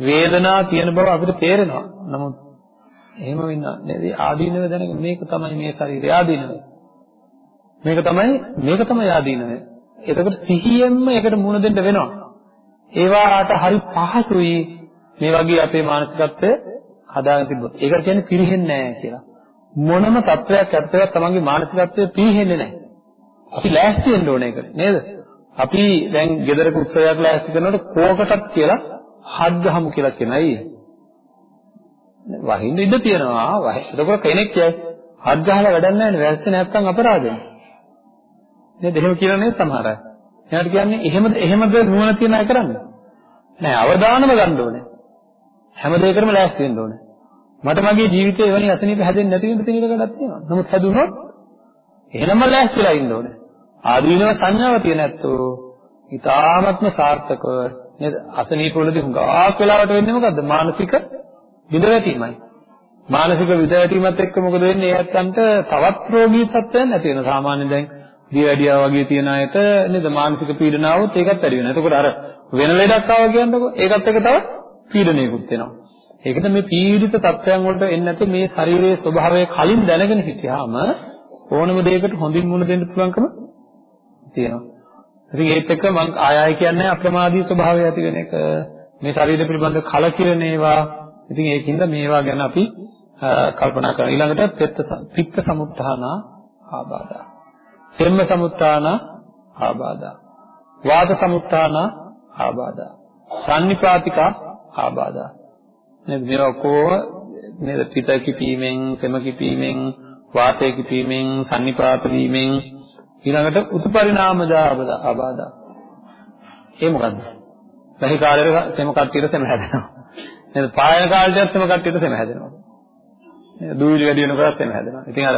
වේදනාව තියෙන බව අපිට තේරෙනවා. නමුත් එහෙම වෙන්නේ නේද? ආදීනව දැනගෙන මේක තමයි මේ ශරීරය ආදීනව. මේක තමයි මේක තමයි ආදීනව. එතකොට සිහියෙන්ම ඒකට මුණ දෙන්න වෙනවා. ඒවාට හරි පහසුයි මේ වගේ අපේ මානසිකත්වය හදාගෙන තිබ්බොත් ඒකට කියන්නේ පිරෙහෙන්නේ නැහැ කියලා. මොනම තත්වයක් ඇත්තවත් තමන්ගේ මානසිකත්වය පිරෙහෙන්නේ නැහැ. අපි ලෑස්ති වෙන්න ඕනේ ඒකට නේද? අපි දැන් ගෙදරක උත්සවයක් ලෑස්ති කරනකොට කෝකටත් කියලා හත් ගහමු කියලා කියනයි. වහින්න ඉඩ තියෙනවා. එතකොට කෙනෙක් කියයි හත් ගහලා වැඩක් නැහැ නේ වැස්සේ නැත්තම් අපරාධනේ. නේද? එහෙම කියලා නේද සමහර අය. එයාට කියන්නේ එහෙමද එහෙමද නුවණ තියන අය කරන්නේ? නෑ අවදානම ගන්න ඕනේ. හැම දෙයකටම ලෑස්ති වෙන්න ඕනේ. මට මගේ ජීවිතේ එවැනි අසනීප හැදෙන්නේ නැති වෙන තියෙන එකක් තියෙනවා. නමුත් හැදුනොත් එහෙමම ලෑස්තිලා ඉන්න ඕනේ. ආදීනව සංඥාව තියෙන ඇත්තෝ ඊ타ත්ම සාර්ථකව නේද? අසනීප වලදී හුඟක් වෙලාවට වෙන්නේ මොකද්ද? මානසික විඳවැටීමයි. මානසික විඳවැටීමත් එක්ක මොකද වෙන්නේ? ඒ ඇත්තන්ට තවත් රෝගී තත්ත්වයන් නැති වෙනවා. සාමාන්‍යයෙන් දැන් දියවැඩියා වගේ තියන අයට නේද මානසික පීඩනාවොත් ඒකත් වැඩි වෙනවා. එතකොට අර වෙන ලෙඩක් ආවා කියන්නකො ඒකත් එක තව පීඩනයකුත් වෙනවා. ඒකද මේ පීඩිත තත්ත්වයන් වලට එන්නේ නැති මේ ශරීරයේ ස්වභාවය කලින් දැනගෙන හිටියාම ඕනම දෙයකට හොඳින් මුණ දෙන්න පුළුවන්කම තියෙනවා. ඉතින් ඒත් එක්ක මම ආය ආය කියන්නේ අප්‍රමාදී ස්වභාවය ඇති වෙන එක. මේ ශරීරය පිළිබඳ කලකිරෙන ඒවා. ඉතින් ඒකින්ද මේවා ගැන අපි කල්පනා කරනවා. ඊළඟට පෙත්ත පිත්ත සමුත්ථාන ආබාධා. සෙම්ම සමුත්ථාන ආබාධා. වාත සමුත්ථාන ආබාධා. සන්නිපාතික ආබාධා. නේද? මේවා කොහොම නේද? පිට කිපීමෙන්, සෙම කිපීමෙන්, වාතය කිපීමෙන්, සන්නිපාත වීමෙන් ඊළඟට උතුපරිණාමජ ආබාධා. ඒ මොකද්ද? වැහි කාලේ සෙම කට්ටියට සෙම හැදෙනවා. නේද? පායන කාලේට සෙම කට්ටියට සෙම හැදෙනවා. නේද? දූවිලි වැඩි වෙනකොට සෙම හැදෙනවා. ඉතින් අර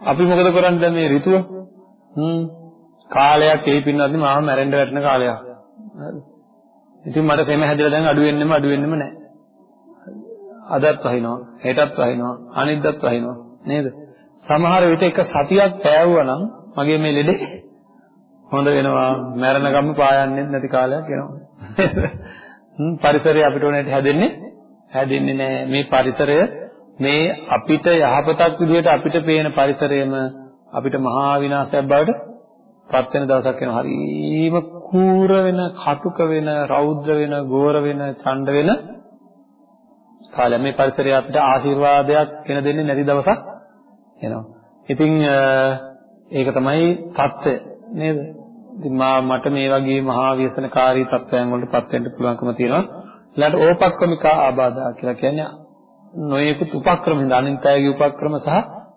අපි මොකද කරන්නේ දැන් මේ ඍතුව? හ්ම් කාලයක් එයි පින්නත් මාව මැරෙන්න වැටෙන කාලයක්. හරිද? ඉතින් මට සෙම හැදලා දැන් අඩු වෙන්නෙම අඩු වෙන්නෙම නැහැ. අදත් වහිනවා, හෙටත් වහිනවා, අනිද්දාත් වහිනවා නේද? සමහර විට එක සතියක් පෑවුවා නම් මගේ මේ ලෙඩේ හොඳ වෙනවා, මැරෙන ගම පායන්නේ නැති කාලයක් එනවා. හ්ම් පරිසරය අපිට ඕනෑට හැදෙන්නේ හැදෙන්නේ නැහැ. මේ පරිසරය මේ අපිට යහපතක් විදිහට අපිට පේන පරිසරයම අපිට මහා විනාශයක් බවට පත් වෙන දවසක් එනවා. හරිම කූර වෙන, කටුක වෙන, රෞද්‍ර වෙන, ගෝර වෙන, ඡණ්ඩ වෙන කාලය. මේ පරිසරය අපිට ආශිර්වාදයක් වෙන දෙන්නේ නැති දවසක් එනවා. ඉතින් ඒක තමයි தත්ත්වය නේද? ඉතින් මා මට මේ වගේ මහා ව්‍යසනකාරී තත්ත්වයන් වලට පත් වෙන්න පුළුවන්කම තියෙනවා. ඊළඟට ඕපක්‍රමිකා ආබාධා කියලා කියන්නේ නොයෙකුත් උපක්‍රම හින්දා අනිත් අයගේ උපක්‍රම සහ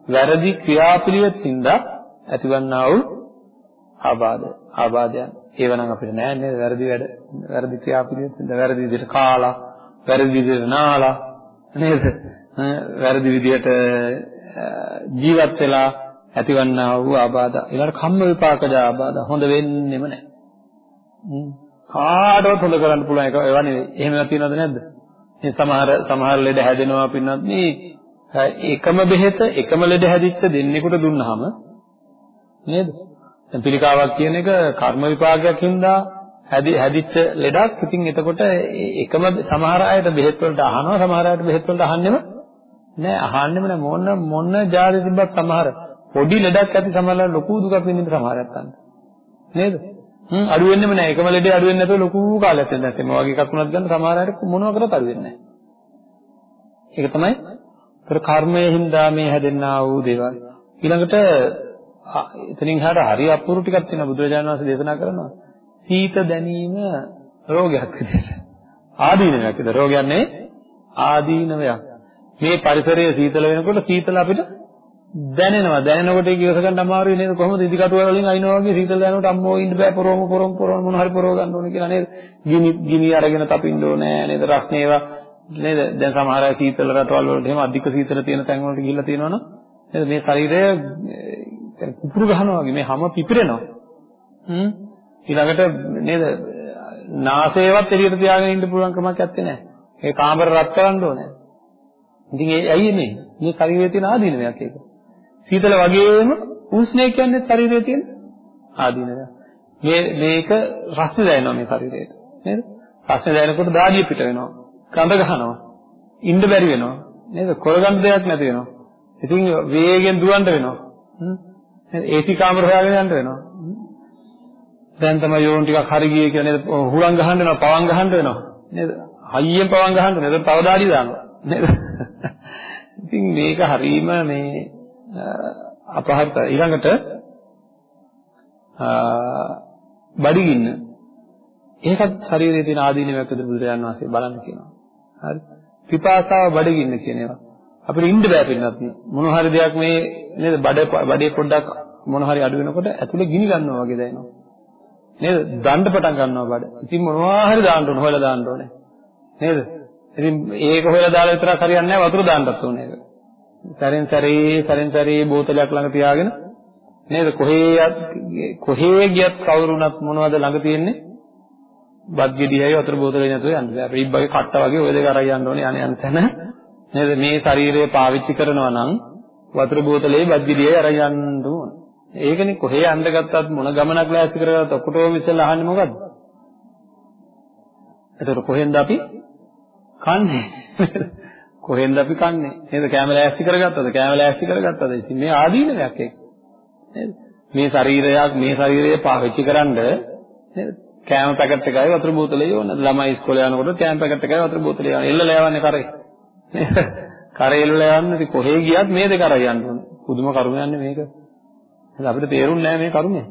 වැරදි ක්‍රියාපිළිවෙත් හින්දා ඇතිවන්නා වූ ආබාධ ආබාධයන් ඒව නම් අපිට නෑ නේද වැරදි වැඩ වැරදි ක්‍රියාපිළිවෙත් හින්දා වැරදි විදිහට කාලා වැරදි විදිහට නාලා නේද වැරදි විදිහට ජීවත් වෙලා ඇතිවන්නා වූ ආබාධ ඊළඟ කම්ම විපාකජ ආබාධ හොඳ වෙන්නෙම නැහැ. කාටවත් හොඳ කරන්න පුළුවන් එක ඒවා නෙවෙයි. එහෙම තියෙනවද නැද්ද? මේ සමහර සමහර ලෙඩ හැදෙනවා පින්නත් මේ එකම බෙහෙත එකම ලෙඩ හැදිච්ච දෙන්නෙකුට දුන්නාම නේද? දැන් පිළිකාවක් කියන එක කර්ම විපාකයක් හින්දා හැදි හැදිච්ච ලෙඩක්. ඉතින් එතකොට එකම සමහර අයට බෙහෙත් වලට අහනවා සමහර අයට බෙහෙත් වලට අහන්නෙම නෑ අහන්නෙම නෑ මොන මොන જાති තිබ්බත් සමහර පොඩි ලෙඩක් ඇති සමහරවල් ලොකු දුකක් වෙනින්ද සමහරක් ගන්න. නේද? හ්ම් අඩු වෙන්නෙම නෑ. එකම ලෙඩේ අඩු වෙන්නේ නැතුව ලොකු කාලයක් යන දැන් මේ වගේ එකක් වුණත් ගන්න සමහර අයට මොනවා කරත් අඩු වෙන්නේ නෑ. ඒක තමයි ඒතර කර්මයේ හින්දා මේ හැදෙන්නා වූ දේවල්. ඊළඟට එතනින් එහාට හරි අපූර්ව ටිකක් තියෙනවා බුදුරජාණන් වහන්සේ දේශනා කරනවා. සීත දැනීම රෝගයක් විදිහට. ආදීනවයක් විදිහට. රෝගයක් නෙවෙයි ආදීනවයක්. මේ පරිසරය සීතල වෙනකොට සීතල අපිට දැනෙනවා. දැනෙනකොට ඒක ඉවස ගන්න අමාරුයි නේද? කොහොමද ඉදි කටුවල වලින් අයින්නවා වගේ සීතල දැනෙනකොට අම්මෝ ඉන්න බෑ පොරොම පොරොම පොරොම මොන හරි පොරව ගන්න ඕනේ කියලා නේද? ගිනි ගිනි අරගෙන තපින්න ඕනේ නේද? රස්නේ ඒවා නේද? දැන් සමහර අය සීතල රටවල් වලට එහෙම අධික සීතල තියෙන තැන් වලට ගිහිල්ලා තියෙනවනම් නේද? මේ ශරීරය කුපුරු ගහනවා වගේ. මේ හැම පිපිරෙනවා. හ්ම්? ඊළඟට නේද නාසයවත් එළියට තියාගෙන ඉන්න පුළුවන් කමක් නැත්තේ නෑ ඒ කාමර රත් කරන්න ඕනේ ඉතින් ඒ ඇයි මේ මේ ශරීරයේ තියෙන ආදීනමක් ඒක සීතල වගේම උෂ්ණය කියන්නේ ශරීරයේ තියෙන ආදීනව. මේ මේක රස්නේ දැනෙනවා මේ ශරීරයට. නේද? රස්නේ දැනෙනකොට දාඩිය පිට වෙනවා. කඳ ගහනවා. ඉන්න බැරි වෙනවා. නේද? කොරගන්න දෙයක් නැති වෙනවා. ඉතින් වේගෙන් දුවන්න වෙනවා. හ්ම්. ඒසි කාමර හොයාගෙන යන්න වෙනවා. දැන් තමයි යෝන් ටිකක් හරි ගියේ කියලා නේද? හුලං ගහන්න වෙනවා, පවන් ගහන්න වෙනවා. නේද? හයියෙන් පවන් ගහන්න නේද? තව දාඩිය දානවා. නේද? ඉතින් මේක හරීම මේ අපහසුත ඊළඟට බඩගින්න ඒකත් ශරීරයේ තියෙන ආදීනමක් විදිහට බුදුරජාණන් වහන්සේ බලන්න කියනවා. හරි. පිපාසාව බඩගින්න කියන ඒවා. අපිට ඉන්න බෑ පින්නත් මොන හරි දෙයක් මේ නේද බඩ බඩේ පොඩ්ඩක් මොන හරි අඩු වෙනකොට ඇතුලේ ගිනි ගන්නවා වගේ දැනෙනවා. නේද? දණ්ඩ පටන් ගන්නවා බඩ. ඉතින් මොනවා හරි දාන්න ඕන හොයලා දාන්න ඕනේ. නේද? ඉතින් ඒක හොයලා දාලා විතරක් හරියන්නේ නැහැ වතුර දාන්නත් ඕනේ ඒක. සැරෙන් සැරේ සැරෙන් සැරේ බෝතලයක් ළඟ තියාගෙන නේද කොහේ කොහේ ගියත් කවුරු වුණත් මොනවද ළඟ තියෙන්නේ බත් ගෙඩියයි වතුර බෝතලේ නැතුව යන්න බෑ. රිබ්බගේ කට්ට වගේ ඔය දෙක අරන් යන්න ඕනේ යන යන තැන නේද මේ ශරීරය පාවිච්චි කරනවා නම් වතුර බෝතලේ බත් ගෙඩියයි අරන් යන්න ඕන. ඒකනේ කොහේ යන්න ගත්තත් මොන ගමනක් ලෑස්ති කරගත්තත් ඔක්කොටම ඉස්සෙල්ලා අහන්නේ මොකද්ද? එතකොට කොහෙන්ද අපි කන්නේ? කොහෙන්ද අපි කන්නේ? නේද? කැම ලෑස්ති කරගත්තද? කැම ලෑස්ති කරගත්තද? ඉතින් මේ ආදීනයක් ඒක. නේද? මේ ශරීරයක් මේ ශරීරය පාවිච්චි කරන්ඩ නේද? කෑම පැකට් එකයි වතුර බෝතලේ ඕන. ළමයි ඉස්කෝලේ යනකොට කෑම පැකට් එකයි වතුර බෝතලේ යන. එල්ලලා යවන්නේ කරේ. නේද? කරේ එල්ලලා යන්න ඉතින් කොහේ ගියත් මේ දෙක අරන් යන්න ඕන. පුදුම කරුණයන්නේ මේක. එහෙනම් අපිට තේරුන්නේ නැහැ මේ කරුණය.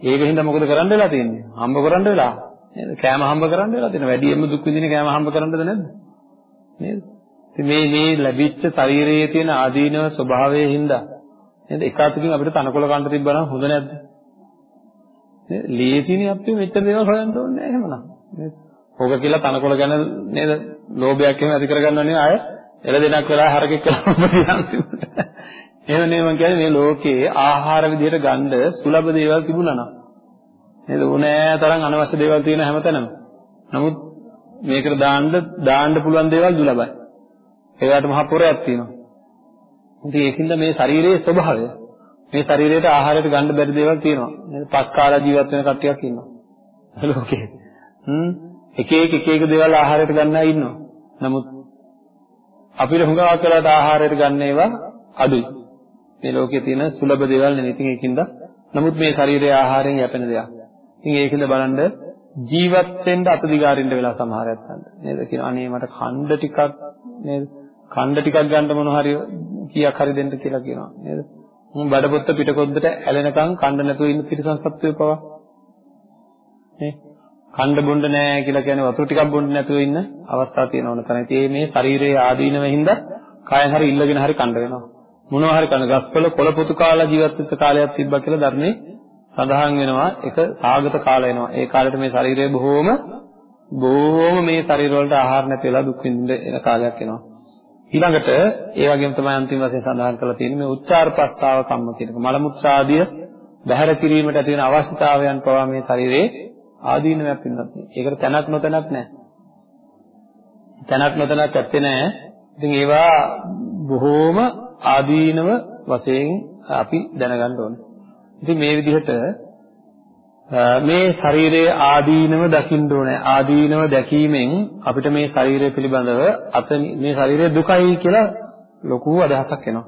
ඒකින්ද මොකද කරන්න වෙලා තියෙන්නේ? හම්බ කරන්න වෙලා. නේද? කෑම හම්බ කරන්න වෙලා තියෙන. වැඩියෙන්ම දුක් විඳින කෑම හම්බ කරන්නද නැද්ද? නේද? ඉතින් මේ මේ ලැබිච්ච ශරීරයේ තියෙන ආදීනව ස්වභාවයේ හින්දා නේද? එක අතකින් අපිට තනකොළ කන්න තිබ්බනම් හොඳ නැද්ද? නේද? ලේසිනේ අපි මෙච්චර දේවල් හොයන්න ඕනේ නැහැ එහෙමනම්. නේද? ඕක කියලා තනකොළ ගැන නේද? ලෝභයක් එහෙම ඇති කරගන්නව නේ ආය එළ දෙනක් වෙලා හරකෙක් වෙලා එහෙම නේ මම කියන්නේ මේ ලෝකේ ආහාර විදියට ගන්න සුලභ දේවල් තිබුණා නම් නේද? ඕනෑ තරම් අනවශ්‍ය දේවල් තියෙන හැමතැනම. නමුත් මේකට දාන්න දාන්න පුළුවන් දේවල් දුලබයි. ඒකට මහ පොරයක් තියෙනවා. ඉතින් ඒකින්ද මේ ශරීරයේ ස්වභාවය මේ ශරීරයට ආහාරයට ගන්න බැරි දේවල් තියෙනවා. නේද? පස් කාලා ජීවත් වෙන කට්ටියක් ඉන්නවා. ලෝකේ. හ්ම් එක එක එක එක දේවල් ආහාරයට ගන්න අය ඉන්නවා. නමුත් අපිට හුඟක් වෙලාවට ආහාරයට ගන්න ඒවා අඩුයි. මේ ලෝකේ තියෙන සුලභ දේවල් නෙවෙයි. ඉතින් ඒකින්ද නමුත් මේ ශරීරයේ ආහාරයෙන් යැපෙන දෙයක්. ඉතින් ඒකින්ද බලන්න ජීවත් වෙන්න අත දිගාරින්න වෙලා සමහරයක් ගන්න. නේද? කියන අනේ මට ඛණ්ඩ ටිකක් නේද? ඛණ්ඩ ටිකක් ගන්න මොන හරි කීයක් හරි දෙන්න කියලා කියනවා නේද? මම බඩපොත්ත පිටකොද්දට ඇලෙනකන් කණ්ඩ නැතුව ඉන්න තිරසන් සත්වයෝ පවා නේ කණ්ඩ බොන්න නෑ කියලා කියන්නේ වතුර ටිකක් බොන්න නැතුව ඉන්න අවස්ථා තියෙනවා නේද? ඒ මේ ශරීරයේ ආදීනව හින්දා කාය හරි ඉල්ලගෙන හරි කණ්ඩ වෙනවා. මොනවා හරි කන ගස්වල කොළ පොතු කාලා ජීවත් වෙච්ච කාලයක් තිබ්බා කියලා ධර්මයේ සඳහන් වෙනවා. ඒක සාගත කාලය වෙනවා. ඒ කාලෙට මේ ශරීරය බොහෝම බොහෝම මේ ශරීර වලට ආහාර නැති වෙලා දුක් විඳින එන කාලයක් එනවා. ඊළඟට ඒ වගේම තමයි අන්තිම වශයෙන් සඳහන් කරලා තියෙන්නේ මේ උච්චාර ප්‍රස්තාව කම්ම කියන එක. මල මුත්‍රාදිය බැහැර කිරීමට ඇති වෙන අවශ්‍යතාවයන් පවා මේ ශරීරයේ ආදීනයක් වෙනත්. ඒකට තැනක් නොතැනක් නැහැ. තැනක් නොතැනක් ඇත්තේ නැහැ. ඉතින් ඒවා බොහෝම ආදීනව වශයෙන් අපි දැනගන්න ඕනේ. ඉතින් මේ විදිහට මේ ශරීරයේ ආදීනව දකින්න ඕනේ. ආදීනව දැකීමෙන් අපිට මේ ශරීරය පිළිබඳව අත මේ ශරීරය දුකයි කියලා ලොකු අදහසක් එනවා.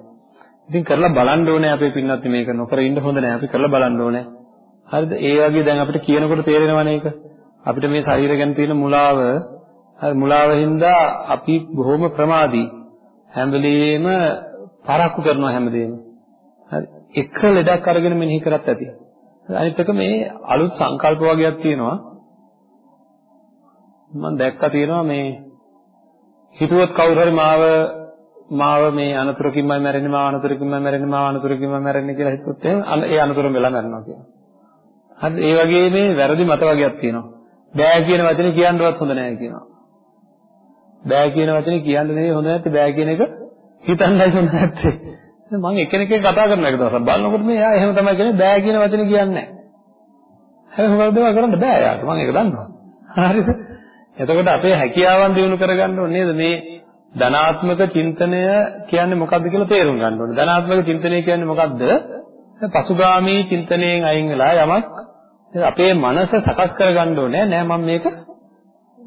ඉතින් කරලා බලන්න ඕනේ අපේ පින්නත් මේක නොකර ඉන්න හොඳ නෑ. අපි කරලා බලන්න ඕනේ. හරිද? ඒ වගේ දැන් අපිට කියනකොට තේරෙනවනේ ඒක. අපිට මේ ශරීරය ගැන තියෙන මුලාව හරි මුලාව හින්දා අපි බොහොම ප්‍රමාදී. හැම වෙලෙම පරක්කු කරනවා හැමදේම. හරි. එක ලෙඩක් අරගෙන මෙනෙහි කරත් ඇති. අනිත් එක මේ අලුත් සංකල්ප වගේක් තියෙනවා. මම දැක්කා තියෙනවා මේ හිතුවත් කවුරු හරි මාව මාව මේ අනතුරකින්මයි මැරෙන්නේ මාව අනතුරකින්මයි මැරෙන්නේ මාව අනතුරකින්මයි මැරෙන්නේ කියලා හිතුවොත් එහෙනම් ඒ අනතුරම වෙලා මැරෙනවා කියනවා. හරි ඒ වගේ මේ වැරදි මත වගේක් තියෙනවා. බෑ කියන වචනේ කියන්නවත් හොඳ නෑ කියනවා. බෑ කියන වචනේ කියන්න නෙවෙයි හොඳ නැත්තේ බෑ කියන එක හිතන්නයි හොඳ නැත්තේ. මම එකිනෙක කතා කරන එක දවසක් බලනකොට මේ එයා එහෙම තමයි කියන්නේ බෑ කියන වචනේ කියන්නේ නැහැ. හැබැයි මොකද දේවල් කරන්න බෑ යාට මම ඒක දන්නවා. හරිද? එතකොට අපේ හැකියාවන් දිනු කරගන්න ඕනේ නේද මේ ධනාත්මක චින්තනය කියන්නේ මොකක්ද කියලා තේරුම් ගන්න ඕනේ. ධනාත්මක චින්තනය කියන්නේ මොකක්ද? පසුගාමී චින්තනයෙන් අයින් වෙලා යමක් අපේ මනස සකස් කරගන්න ඕනේ නෑ මම මේක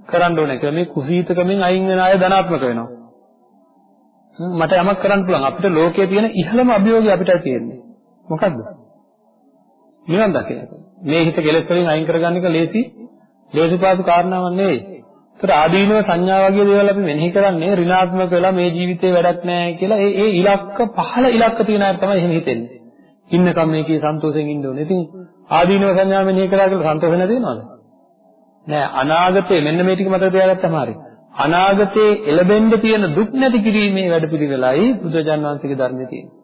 කරන්න ඕනේ කියලා මේ කුසීතකමෙන් අයින් වෙන අය ධනාත්මක වෙනවා. මට යමක් කරන්න පුළුවන්. අපිට ලෝකයේ තියෙන ඉහළම අභියෝගය අපිටයි තියෙන්නේ. මොකද්ද? නිවන් දකින එක. මේ හිත කෙලෙස් වලින් අයින් කරගන්න එක ලේසි ලේසි පාසු කාරණාවක් නෙවෙයි. ඒතර ආදීනව සංඥා වගේ දේවල් අපි මෙනෙහි කරන්නේ ඍණාත්මක වෙලා මේ ජීවිතේ වැඩක් නැහැ කියලා ඒ ඒ ඉලක්ක පහළ ඉලක්ක තියන අය තමයි එහෙම හිතෙන්නේ. ඉන්නකම් මේකේ සන්තෝෂෙන් ඉන්න ඕනේ. ඉතින් ආදීනව සංඥා මෙනෙහි කරා කියලා සන්තෝෂ නැති වෙනවද? නෑ අනාගතේ මෙන්න මේ ටික මතක තියාගත්තම හරි. අනාගතේ එළබෙන්න තියෙන දුක් නැති කිරීමේ වැඩපිළිවෙලයි බුදුජාන විශ්වගේ ධර්මයේ තියෙන්නේ.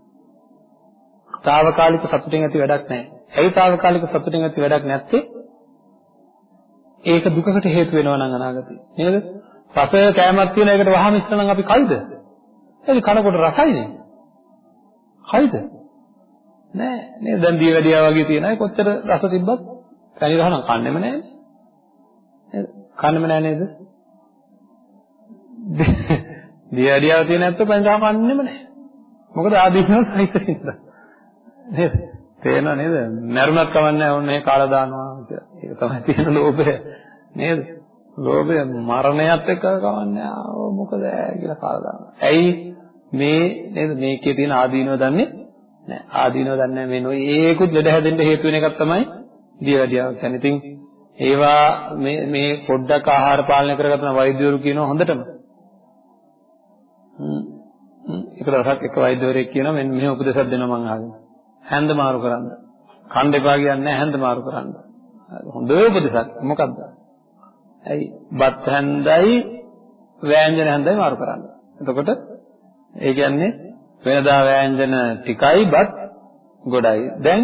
తాවකාලික සතුටින් ඇති වැඩක් නැහැ. ඇයි తాවකාලික සතුටින් ඇති වැඩක් නැත්තේ? ඒක දුකකට හේතු වෙනවා නම් අනාගතේ. නේද? රසය කැමක් තියෙන එකට වහම ඉස්සර නම් අපි කයිද? ඒක කනකොට රසයිනේ. කයිද? නෑ නේද? දැන් දීවැඩියා වගේ තියෙන අය කොච්චර රස තිබ්බත් පැණි රහ නම් කන්නෙම නෑනේ. නේද? කන්නෙම නෑ නේද? දීවැඩියාව තියෙන ඇත්ත පැණි රහ කන්නෙම නෑ. මොකද ආදීනව සහිත හින්දා. නේද? තේරෙනව නේද? මරුණත් කමන්නේ ඕනේ මේ කාලා දානවා කියලා. ඒක තමයි තියෙන ලෝභය. නේද? ලෝභය මරණයත් එක්ක කමන්නේ ආ මොකද කියලා කාලා දානවා. ඇයි මේ නේද මේකේ තියෙන ආදීනව දන්නේ නෑ. ආදීනව දන්නේ මේ නොයි ඒකුත් ලෙඩ හැදෙන්න හේතු වෙන එකක් තමයි දියවැඩියාව කියන්නේ. ඉතින් ඒවා මේ මේ පොඩ්ඩක් ආහාර පාලනය කරගන්න වෛද්‍යවරු කියනවා හොඳටම. හ්ම්. ඒක දවසක් එක වෛද්‍යවරයෙක් කියනවා මෙන්න මෙහෙම උපදේශයක් දෙනවා මං අහගෙන. හැන්ද මාරු කරන්න. කන් දෙපා කියන්නේ හැන්ද මාරු කරන්න. හොඳ උපදේශයක්. මොකද්ද? ඇයි බත් හැන්දයි වෑංජන හැන්දයි මාරු කරන්න. එතකොට ඒ කියන්නේ වෙනදා වෑංජන ටිකයි බත් ගොඩයි. දැන්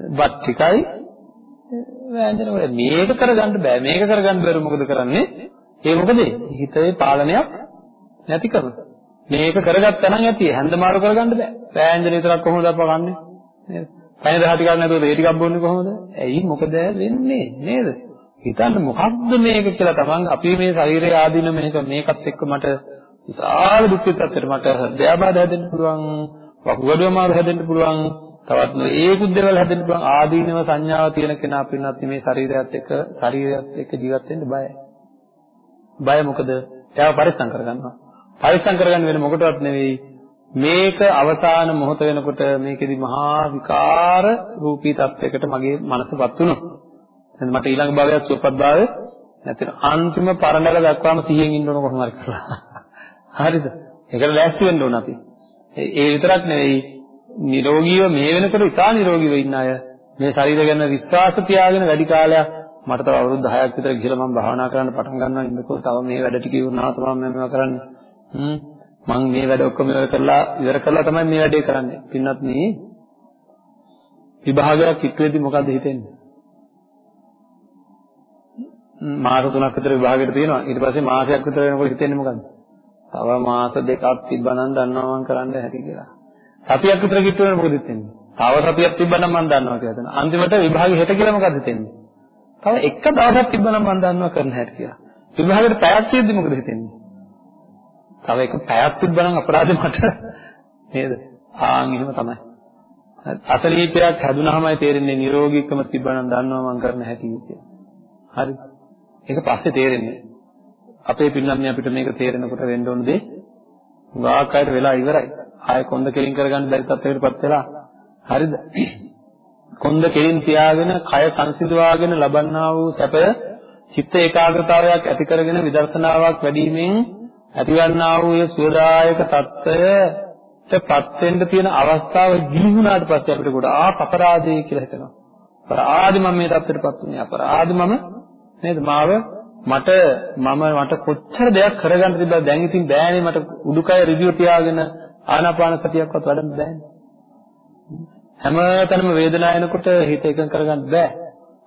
බත් ටිකයි වෑංජන වල මේක කරගන්න බෑ. මේක කරගන්න බැරුව මොකද කරන්නේ? ඒ මොකද? හිතේ පාලනයක් නැති කරනවා. මේක කරගත්තා නම් ඇති හැන්ද මාරු කරගන්න බෑ. වෑංජන විතරක් කොහොමද අපවන්නේ? නේද? පැය දහ ටිකක් නැතුව ඒ ටිකක් බොන්නේ කොහොමද? ඇයි මොකද වෙන්නේ? නේද? හිතන්න මොකද්ද මේක කියලා තමන් අපි මේ ශරීරය ආදීන මේක මේකත් එක්ක මට විශාල දුක් විඳපතට මට හෘදයාබාධ හැදෙන්න පුළුවන් වකුගඩුව මාරු හැදෙන්න පුළුවන් තවත් ඒකුත් දේවල් හැදෙන්න පුළුවන් ආදීනව සංඥාව තියෙන කෙනා පින්නත් මේ ශරීරයත් එක්ක ශරීරයත් එක්ක ජීවත් වෙන්න බයයි බය මොකද එයාව පරිස්සම් කරගන්නවා පරිස්සම් කරගන්න වෙන මොකටවත් නෙවෙයි මේක අවසාන මොහොත වෙනකොට මේකෙදි මහා විකාර රූපී තත්යකට මගේ මනසපත් වුණා එහෙනම් මට ඊළඟ භවයක් සුවපත් භාවය නැතිනම් අන්තිම පරණල දක්වාම සිහියෙන් ඉන්න ඕන කොහොම හරි කරලා. හරිද? ඒකට ලෑස්ති වෙන්න ඕන අපි. ඒ විතරක් නෙවෙයි නිරෝගීව මේ වෙනකොට ඉතා නිරෝගීව ඉන්න අය මේ ශරීරය ගැන විශ්වාස තියාගෙන වැඩි කාලයක් මට තව අවුරුදු 10ක් විතර ගිහලා මම භාවනා කරන්න පටන් ගන්නවා ඉන්නකෝ තව මේ වැඩ ටික ඉවරනවා තමයි මම මේවා කරන්නේ. හ්ම් මම මේ වැඩ ඔක්කොම ඉවර කරලා ඉවර කරලා තමයි මේ වැඩේ කරන්නේ. පින්නත් මේ විභාගයක් කිට්ටුවේදී මොකද්ද හිතෙන්නේ? මාස 3ක් විතර විභාගයට තියෙනවා. ඊට පස්සේ මාසයක් විතර වෙනකොට හිතෙන්නේ මොකද්ද? තව මාස දෙකක් තිබ්බනම් දන්නවා මම කරන්න හැටි කියලා. සතියක් විතර කිට්ටු වෙනකොට මොකද හිතෙන්නේ? තව සතියක් තිබ්බනම් මම දන්නවා කියලා හිතනවා. අන්තිමට විභාගෙ හෙට කියලා මොකද හිතෙන්නේ? තව එක දවසක් තිබ්බනම් මම දන්නවා කරන්න හැටි කියලා. විභාගෙට පැයක් තියෙද්දි මොකද හිතෙන්නේ? තව එක පැයක් තිබ්බනම් අපරාධෙ මට නේද? ආන් එහෙම තමයි. අසනීපයක් හැදුනහමයි තේරෙන්නේ නිරෝගීකම තිබ්බනම් දන්නවා මම කරන්න හැටි කියලා. හරි. ඒක පස්සේ තේරෙන්නේ. අපේ පින්නන්නේ අපිට මේක තේරෙනකොට වෙන්න ඕන දේ ගාක් අයට වෙලා ඉවරයි. ආයෙ කොන්ද කෙලින් කරගන්න බැරි තත්ත්වයකටපත් වෙලා. හරිද? කොන්ද කෙලින් තියාගෙන කය සංසිඳවාගෙන ලබන්නා වූ සැපය චිත්ත ඒකාග්‍රතාවයක් ඇති කරගෙන විදර්ශනාවක් වැඩිවීමෙන් ඇතිවන්නා වූ ඒ සුවදායක తত্ত্বයටපත් වෙන්න තියෙන අවස්ථාව ගිලිහුණාට පස්සේ අපිට ගොඩාක් අපරාධය කියලා හිතෙනවා. අපරාධි මම මේ తত্ত্বයටපත් වුණේ අපරාධි මම නේද මාව මට මම මට කොච්චර දෙයක් කරගන්න තිබ්බා දැන් ඉතින් බෑනේ මට උඩුකය රිදිව තියාගෙන ආනාපාන සතියක්වත් වඩන්න බෑනේ. හැමතැනම වේදනාව එනකොට හිත එකඟ කරගන්න බෑ.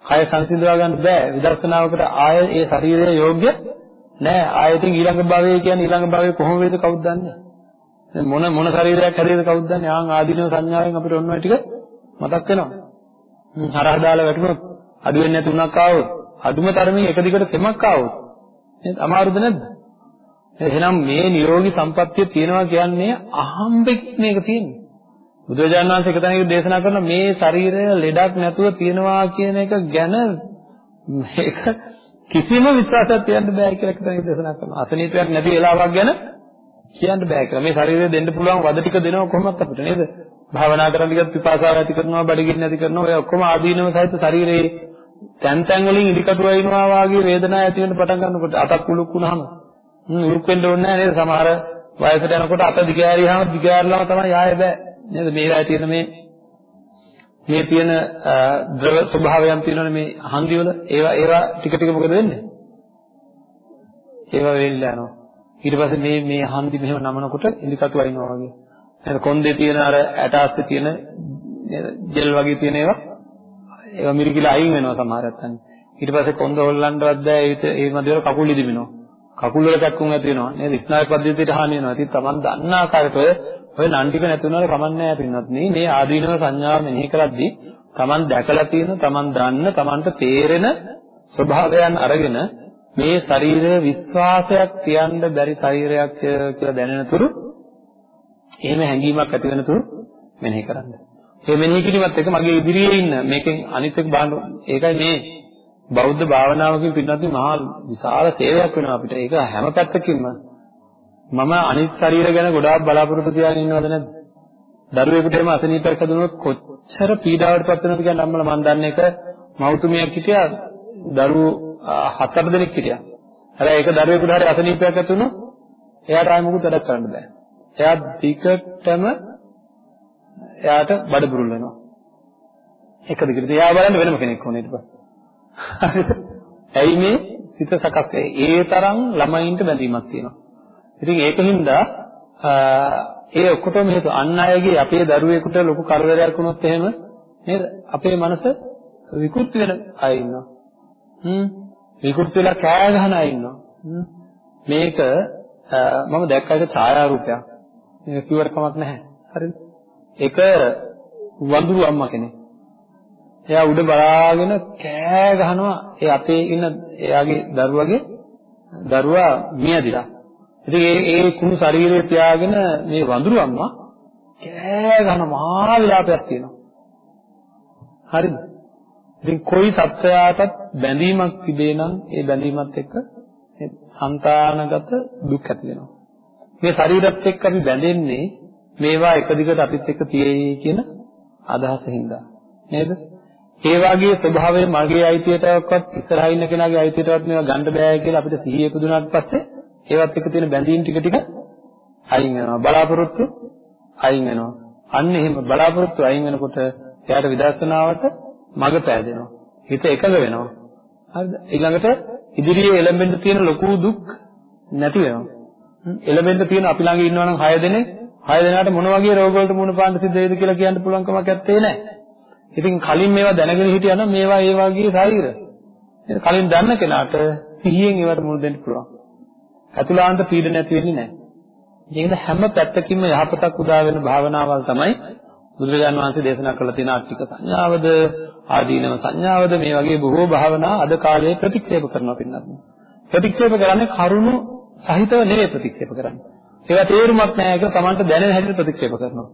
කය සංසිඳවා ගන්න බෑ. විදර්ශනාවකට ආය ඒ ශරීරය යෝග්‍ය නෑ ආයතින් ඊළඟ භවයේ කියන්නේ ඊළඟ භවයේ කොහොම වේද කවුද දන්නේ? මොන මොන ශරීරයක් හැදේද කවුද දන්නේ? ආන් ආදීනව සංඥාවෙන් අපිට ඔන්න ඔය ටික මතක් වෙනවා. හරහ දාලා වැටුණොත් අඩු වෙන්නේ නැති උණක් ආවොත් අඩුම තරමින් එක දිගට සෙමක් ආවොත් නේද? අමාරුද නැද්ද? එහෙනම් මේ නිරෝගී සම්පත්තිය තියෙනවා කියන්නේ අහම්බෙක් මේක තියෙන්නේ. බුදුරජාණන් වහන්සේ එක තැනක දේශනා කරන මේ ශරීරය ලෙඩක් නැතුව තියෙනවා කියන එක ගැන මේක කිසිම විශ්වාසයක් තියන්න බෑ කියලා එක තැනක දේශනා කරනවා අසනීපයක් නැති වෙලාවක් ගැන කියන්න බෑ කියලා මේ ශරීරය දෙන්න පුළුවන් වද ටික දෙනව කොහොමද අපිට නේද භාවනා කරන ටිකත් පිපාසාව ඇති කරනවා බඩගින්න ඇති කරනවා ඔය ඔක්කොම ආදීනව සහිත ශරීරයේ තැන් තැන් වලින් ඉදිකටු වයින්නවා වාගේ වේදනාවක් ඇති වෙන්න පටන් ගන්නකොට අතක් උලුක් වුණාම උලුක් වෙන්න ඕනේ නැහැ නේද? සමහර වයසට යනකොට අත දිගෑරියාම දිගෑරලාම තමයි ආයෙ බෑ. නේද? මේවා තියෙන මේ මේ තියෙන ද්‍රව ස්වභාවයන් තියෙනවනේ මේ හන්දි වල ඒවා ඒවා ටික ටික මොකද වෙන්නේ? ඒවා වෙලිලා යනවා. ඊට පස්සේ මේ මේ හන්දි මෙහෙම නමනකොට ඉදිකටු වයින්නවා වගේ. නේද? කොන්දේ තියෙන අර ඇට අස්සේ තියෙන ජෙල් වගේ තියෙන ඒවා ඒවා මිරිකිලා අයින් වෙනවා සමහර නැත්තන්. ඊට පස්සේ කොන්ද හොල්ලන්නවත් බෑ ඒත් ඒ මැදවල කකුල් ඉදිමිනවා. කකුල් වල කැක්කුම් ඇති වෙනවා නේද? ස්නායු පද්ධතියට හානි වෙනවා. ඉතින් Taman දන්න ආකාරයට ඔය ඔය නන් ටික නැති වුණාට කමන්නේ නැහැ පින්නත් නේ. මේ ආදීනව සංඥාව මෙනෙහි කරද්දී Taman දැකලා තියෙන, Taman දන්න, Tamanට තේරෙන ස්වභාවයන් අරගෙන මේ ශරීරය විශ්වාසයක් තියන්න බැරි ශරීරයක් කියලා දැනෙන තුරු එහෙම හැඟීමක් ඇති වෙන තුරු මෙනෙහි කරන්න. ඒ මෙනෙහි කිරීමත් එක්ක මගේ ඉදිරියේ ඉන්න මේකෙන් අනිත් එක බලන්න ඒකයි මේ බෞද්ධ භාවනාවකින් පිටනත් මහා විශාල සේවයක් වෙනවා අපිට. ඒක හැම පැත්තකින්ම මම අනිත් ශරීර ගැන ගොඩාක් බලාපොරොත්තු තියාගෙන ඉන්නවද නැද්ද? දරුවෙකුට එහෙම අසනීපයක් හදුනොත් කොච්චර පීඩාවට පත් වෙනවද කියන්නේ අම්මලා මන් දන්නේ එක මව්තුමියක් හිටියා දරුවෝ හතර දෙනෙක් හිටියා. හැබැයි ඒක දරුවෙකුට හරි අසනීපයක් ඇති වුණොත් එයාට ආයෙ මොකුත් වැඩක් කරන්න බෑ. එයා දිගටම එයාට බඩ බුරුල් වෙනවා. එක දිගට. එයා බලන්න වෙනම කෙනෙක් ඕනේ ඊට පස්සේ. හරිද? ඇයි මේ සිත සකස් ඒ තරම් ළමයින්ට බැඳීමක් තියෙනවා. ඉතින් ඒකින්ද ඒ ඔක්කොටම හේතු අන් අයගේ අපේ දරුවෙකුට ලොකු කරදරයක් වුණොත් එහෙම නේද? අපේ මනස විකෘති වෙන අය ඉන්නවා. හ්ම් විකෘති වෙලා කෑ ගහන අය ඉන්නවා. හ්ම් මේක මම දැක්ක එක ඡායාරූපයක්. මේක කිව්වට කමක් නැහැ. හරිද? එක වඳුරු අම්මා කෙනෙක්. එයා උඩ බලාගෙන කෑ ගහනවා ඒ අතේ ඉන්න එයාගේ දරුවගේ දරුවා මියදිලා. ඉතින් ඒ ඒ කුණු ශරීරය තියාගෙන මේ වඳුරු අම්මා කෑ ගහන මහා විලාපයක් තියෙනවා. හරිද? ඉතින් කොයි සත්‍යයටත් බැඳීමක් තිබේ නම් ඒ බැඳීමත් එක්ක සංතානගත දුක් ඇති වෙනවා. මේ ශරීරත් එක්ක අපි බැඳෙන්නේ මේවා එක දිගට අපිත් එක්ක තියෙයි කියන අදහසින්ද නේද? ඒ වගේ ස්වභාවය මගේ අයිතියටවත් ඉස්සරහා ඉන්න කෙනාගේ අයිතියටවත් මේවා ගන්න බෑ කියලා අපිට සිහිය පුදුනාට පස්සේ ඒවත් එක්ක තියෙන බැඳීම් ටික ටික අයින් වෙනවා. බලාපොරොත්තු අයින් වෙනවා. අන්න එහෙම බලාපොරොත්තු අයින් වෙනකොට එයාට විදර්ශනාවට මඟ පෑදෙනවා. හිත එකඟ වෙනවා. හරිද? ඊළඟට ඉදිරියේ එළඹෙන්න තියෙන ලොකු දුක් නැති වෙනවා. එළඹෙන්න තියෙන අපි ළඟ ඉන්නවා නම් 6 දෙනෙක් හය දෙනාට මොන වගේ රෝග වලට මුහුණ පාන්න සිද්ධ වෙයිද කියලා කියන්න පුළුවන් කමක් නැත්තේ නෑ. ඉතින් කලින් මේවා දැනගෙන හිටියා නම් මේවා ඒ වගේ ශරීර. නේද? කලින් දන්න කෙනාට සිහියෙන් ඒවට මුහුණ දෙන්න පුළුවන්. අතුලාන්ත පීඩන නැති වෙන්නේ නෑ. ඒකද හැම පැත්තකින්ම යහපතක් උදා වෙන භාවනාවල් තමයි බුදුරජාන් වහන්සේ දේශනා කළ තියෙන ආර්ථික සංඥාවද ආදීනව සංඥාවද මේ වගේ බොහෝ භාවනා අද කාලේ ප්‍රතික්ෂේප කරනවා පින්නත්. ප්‍රතික්ෂේප කරන්නේ කරුණු සහිතව නෙවෙයි ප්‍රතික්ෂේප කරන්නේ. ඒවා තේරුමක් නැහැ කියලා Tamanට දැනෙන හැටියට ප්‍රතික්ෂේප කරනවා.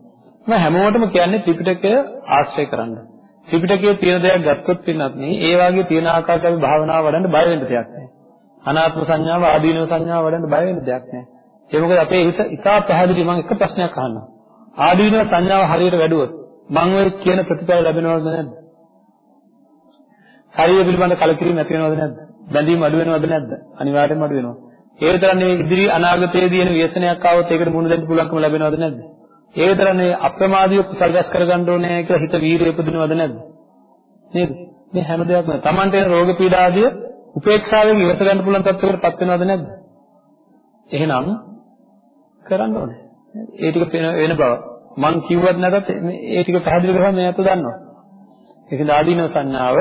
මම හැමෝටම කියන්නේ ත්‍රිපිටකය ආශ්‍රය කරන්න. ත්‍රිපිටකයේ තියෙන දේක් ගත්තොත් පින්නත් නේ ඒ වාගේ තියෙන ආකාරයට අපි භාවනාව වඩන්න බය වෙන්න දෙයක් නැහැ. අනාත්ම සංඥාව ආදීනව සංඥාව වඩන්න බය වෙන්න දෙයක් නැහැ. ඒ මොකද අපේ හිත ඉතා පැහැදිලි මම එක ප්‍රශ්නයක් අහන්නම්. ආදීනව සංඥාව හරියට වැඩුවොත් මම ඔය කියන ප්‍රතිඵල ලැබෙනවද නැද්ද? ශරීර පිළිබඳ කලකිරීම ඇති වෙනවද නැද්ද? බැඳීම් අඩු වෙනවද නැද්ද? අනිවාර්යෙන්ම අඩු වෙනවා. ඒ විතරක් නෙවෙයි ඉදිරි අනාගතයේදී එන ව්‍යසනයක් ආවොත් ඒකට මුහුණ දෙන්න පුළුවන්කම ලැබෙනවද නැද්ද? ඒ විතරක් නෙවෙයි අප්‍රමාදීව කුසල් රැස් කරගන්න ඕනේ කියලා හිත වීරිය උපදිනවද නැද්ද? නේද? මේ හැම දෙයක්ම තමන්ට එන රෝග පීඩා ආදිය උපේක්ෂාවෙන් ඉවත ගන්න පුළුවන් තත්ත්වයකට පත් වෙනවද නැද්ද? එහෙනම් කරන්න ඕනේ. ඒ ටික වෙන බව. මං කිව්වත් නැතත් ඒ ටික පැහැදිලි කරලා මේ අත දන්නවා. ඒකද ආදීනව සංඥාව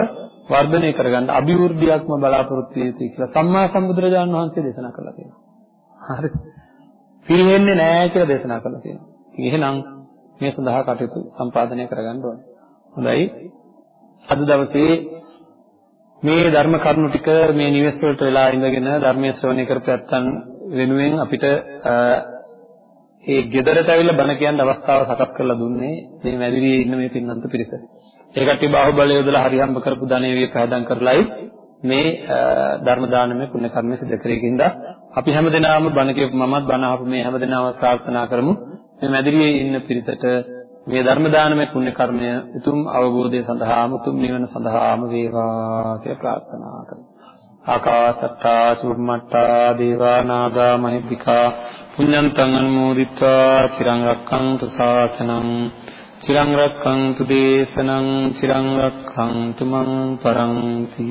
වර්ධනය කරගන්න අභිවෘද්ධියක්ම බලාපොරොත්තු වෙ යුතුයි කියලා සම්මා සම්බුදුරජාණන් වහන්සේ දේශනා කළා තියෙනවා. හරි. පිළිහෙන්නේ නැහැ කියලා දේශනා කළා තියෙනවා. එහෙනම් මේ සඳහා කටයුතු සම්පාදනය කරගන්න ඕනේ. හොඳයි. අද දවසේ මේ ධර්ම කරුණු ටික මේ නිවෙස් වලට වෙලා ඉඳගෙන ධර්මයේ ශ්‍රවණය කරපැත්තන් වෙනුවෙන් අපිට ඒ ගෙදරට ඇවිල්ලා බණ කියන්න අවස්ථාව සකස් කරලා දුන්නේ මේ මැදිරියේ ඉන්න මේ පින්නන්ත පිරිස. ඒ කට්ටිය බාහුවලය යොදලා හරි හම්බ කරපු ධනෙ වේ පහදම් කරලයි මේ ධර්ම දානමය පුණ්‍ය කර්ම සිදු කරේකින්ද අපි හැමදෙනාම බණ කියපු මමත් බණ අහපු මේ හැමදෙනාම ප්‍රාර්ථනා කරමු මේ මැදිරියේ ඉන්න පිරිසට මේ ධර්ම දානමය පුණ්‍ය කර්මය උතුම් අවබෝධය සඳහාම උතුම් නිවන සඳහාම වේවා කියලා ප්‍රාර්ථනා කරමු. ආකාසට්ටා චුම්මට්ටා දේවා නාග මහිද්దికා. පුඤ්ඤන්තං අනුමෝදිත්වා. චිරං රක්ඛන්තු ශාසනං චිරං රක්ඛන්තු දේශනං. චිරං රක්ඛන්තු මං පරන්ති.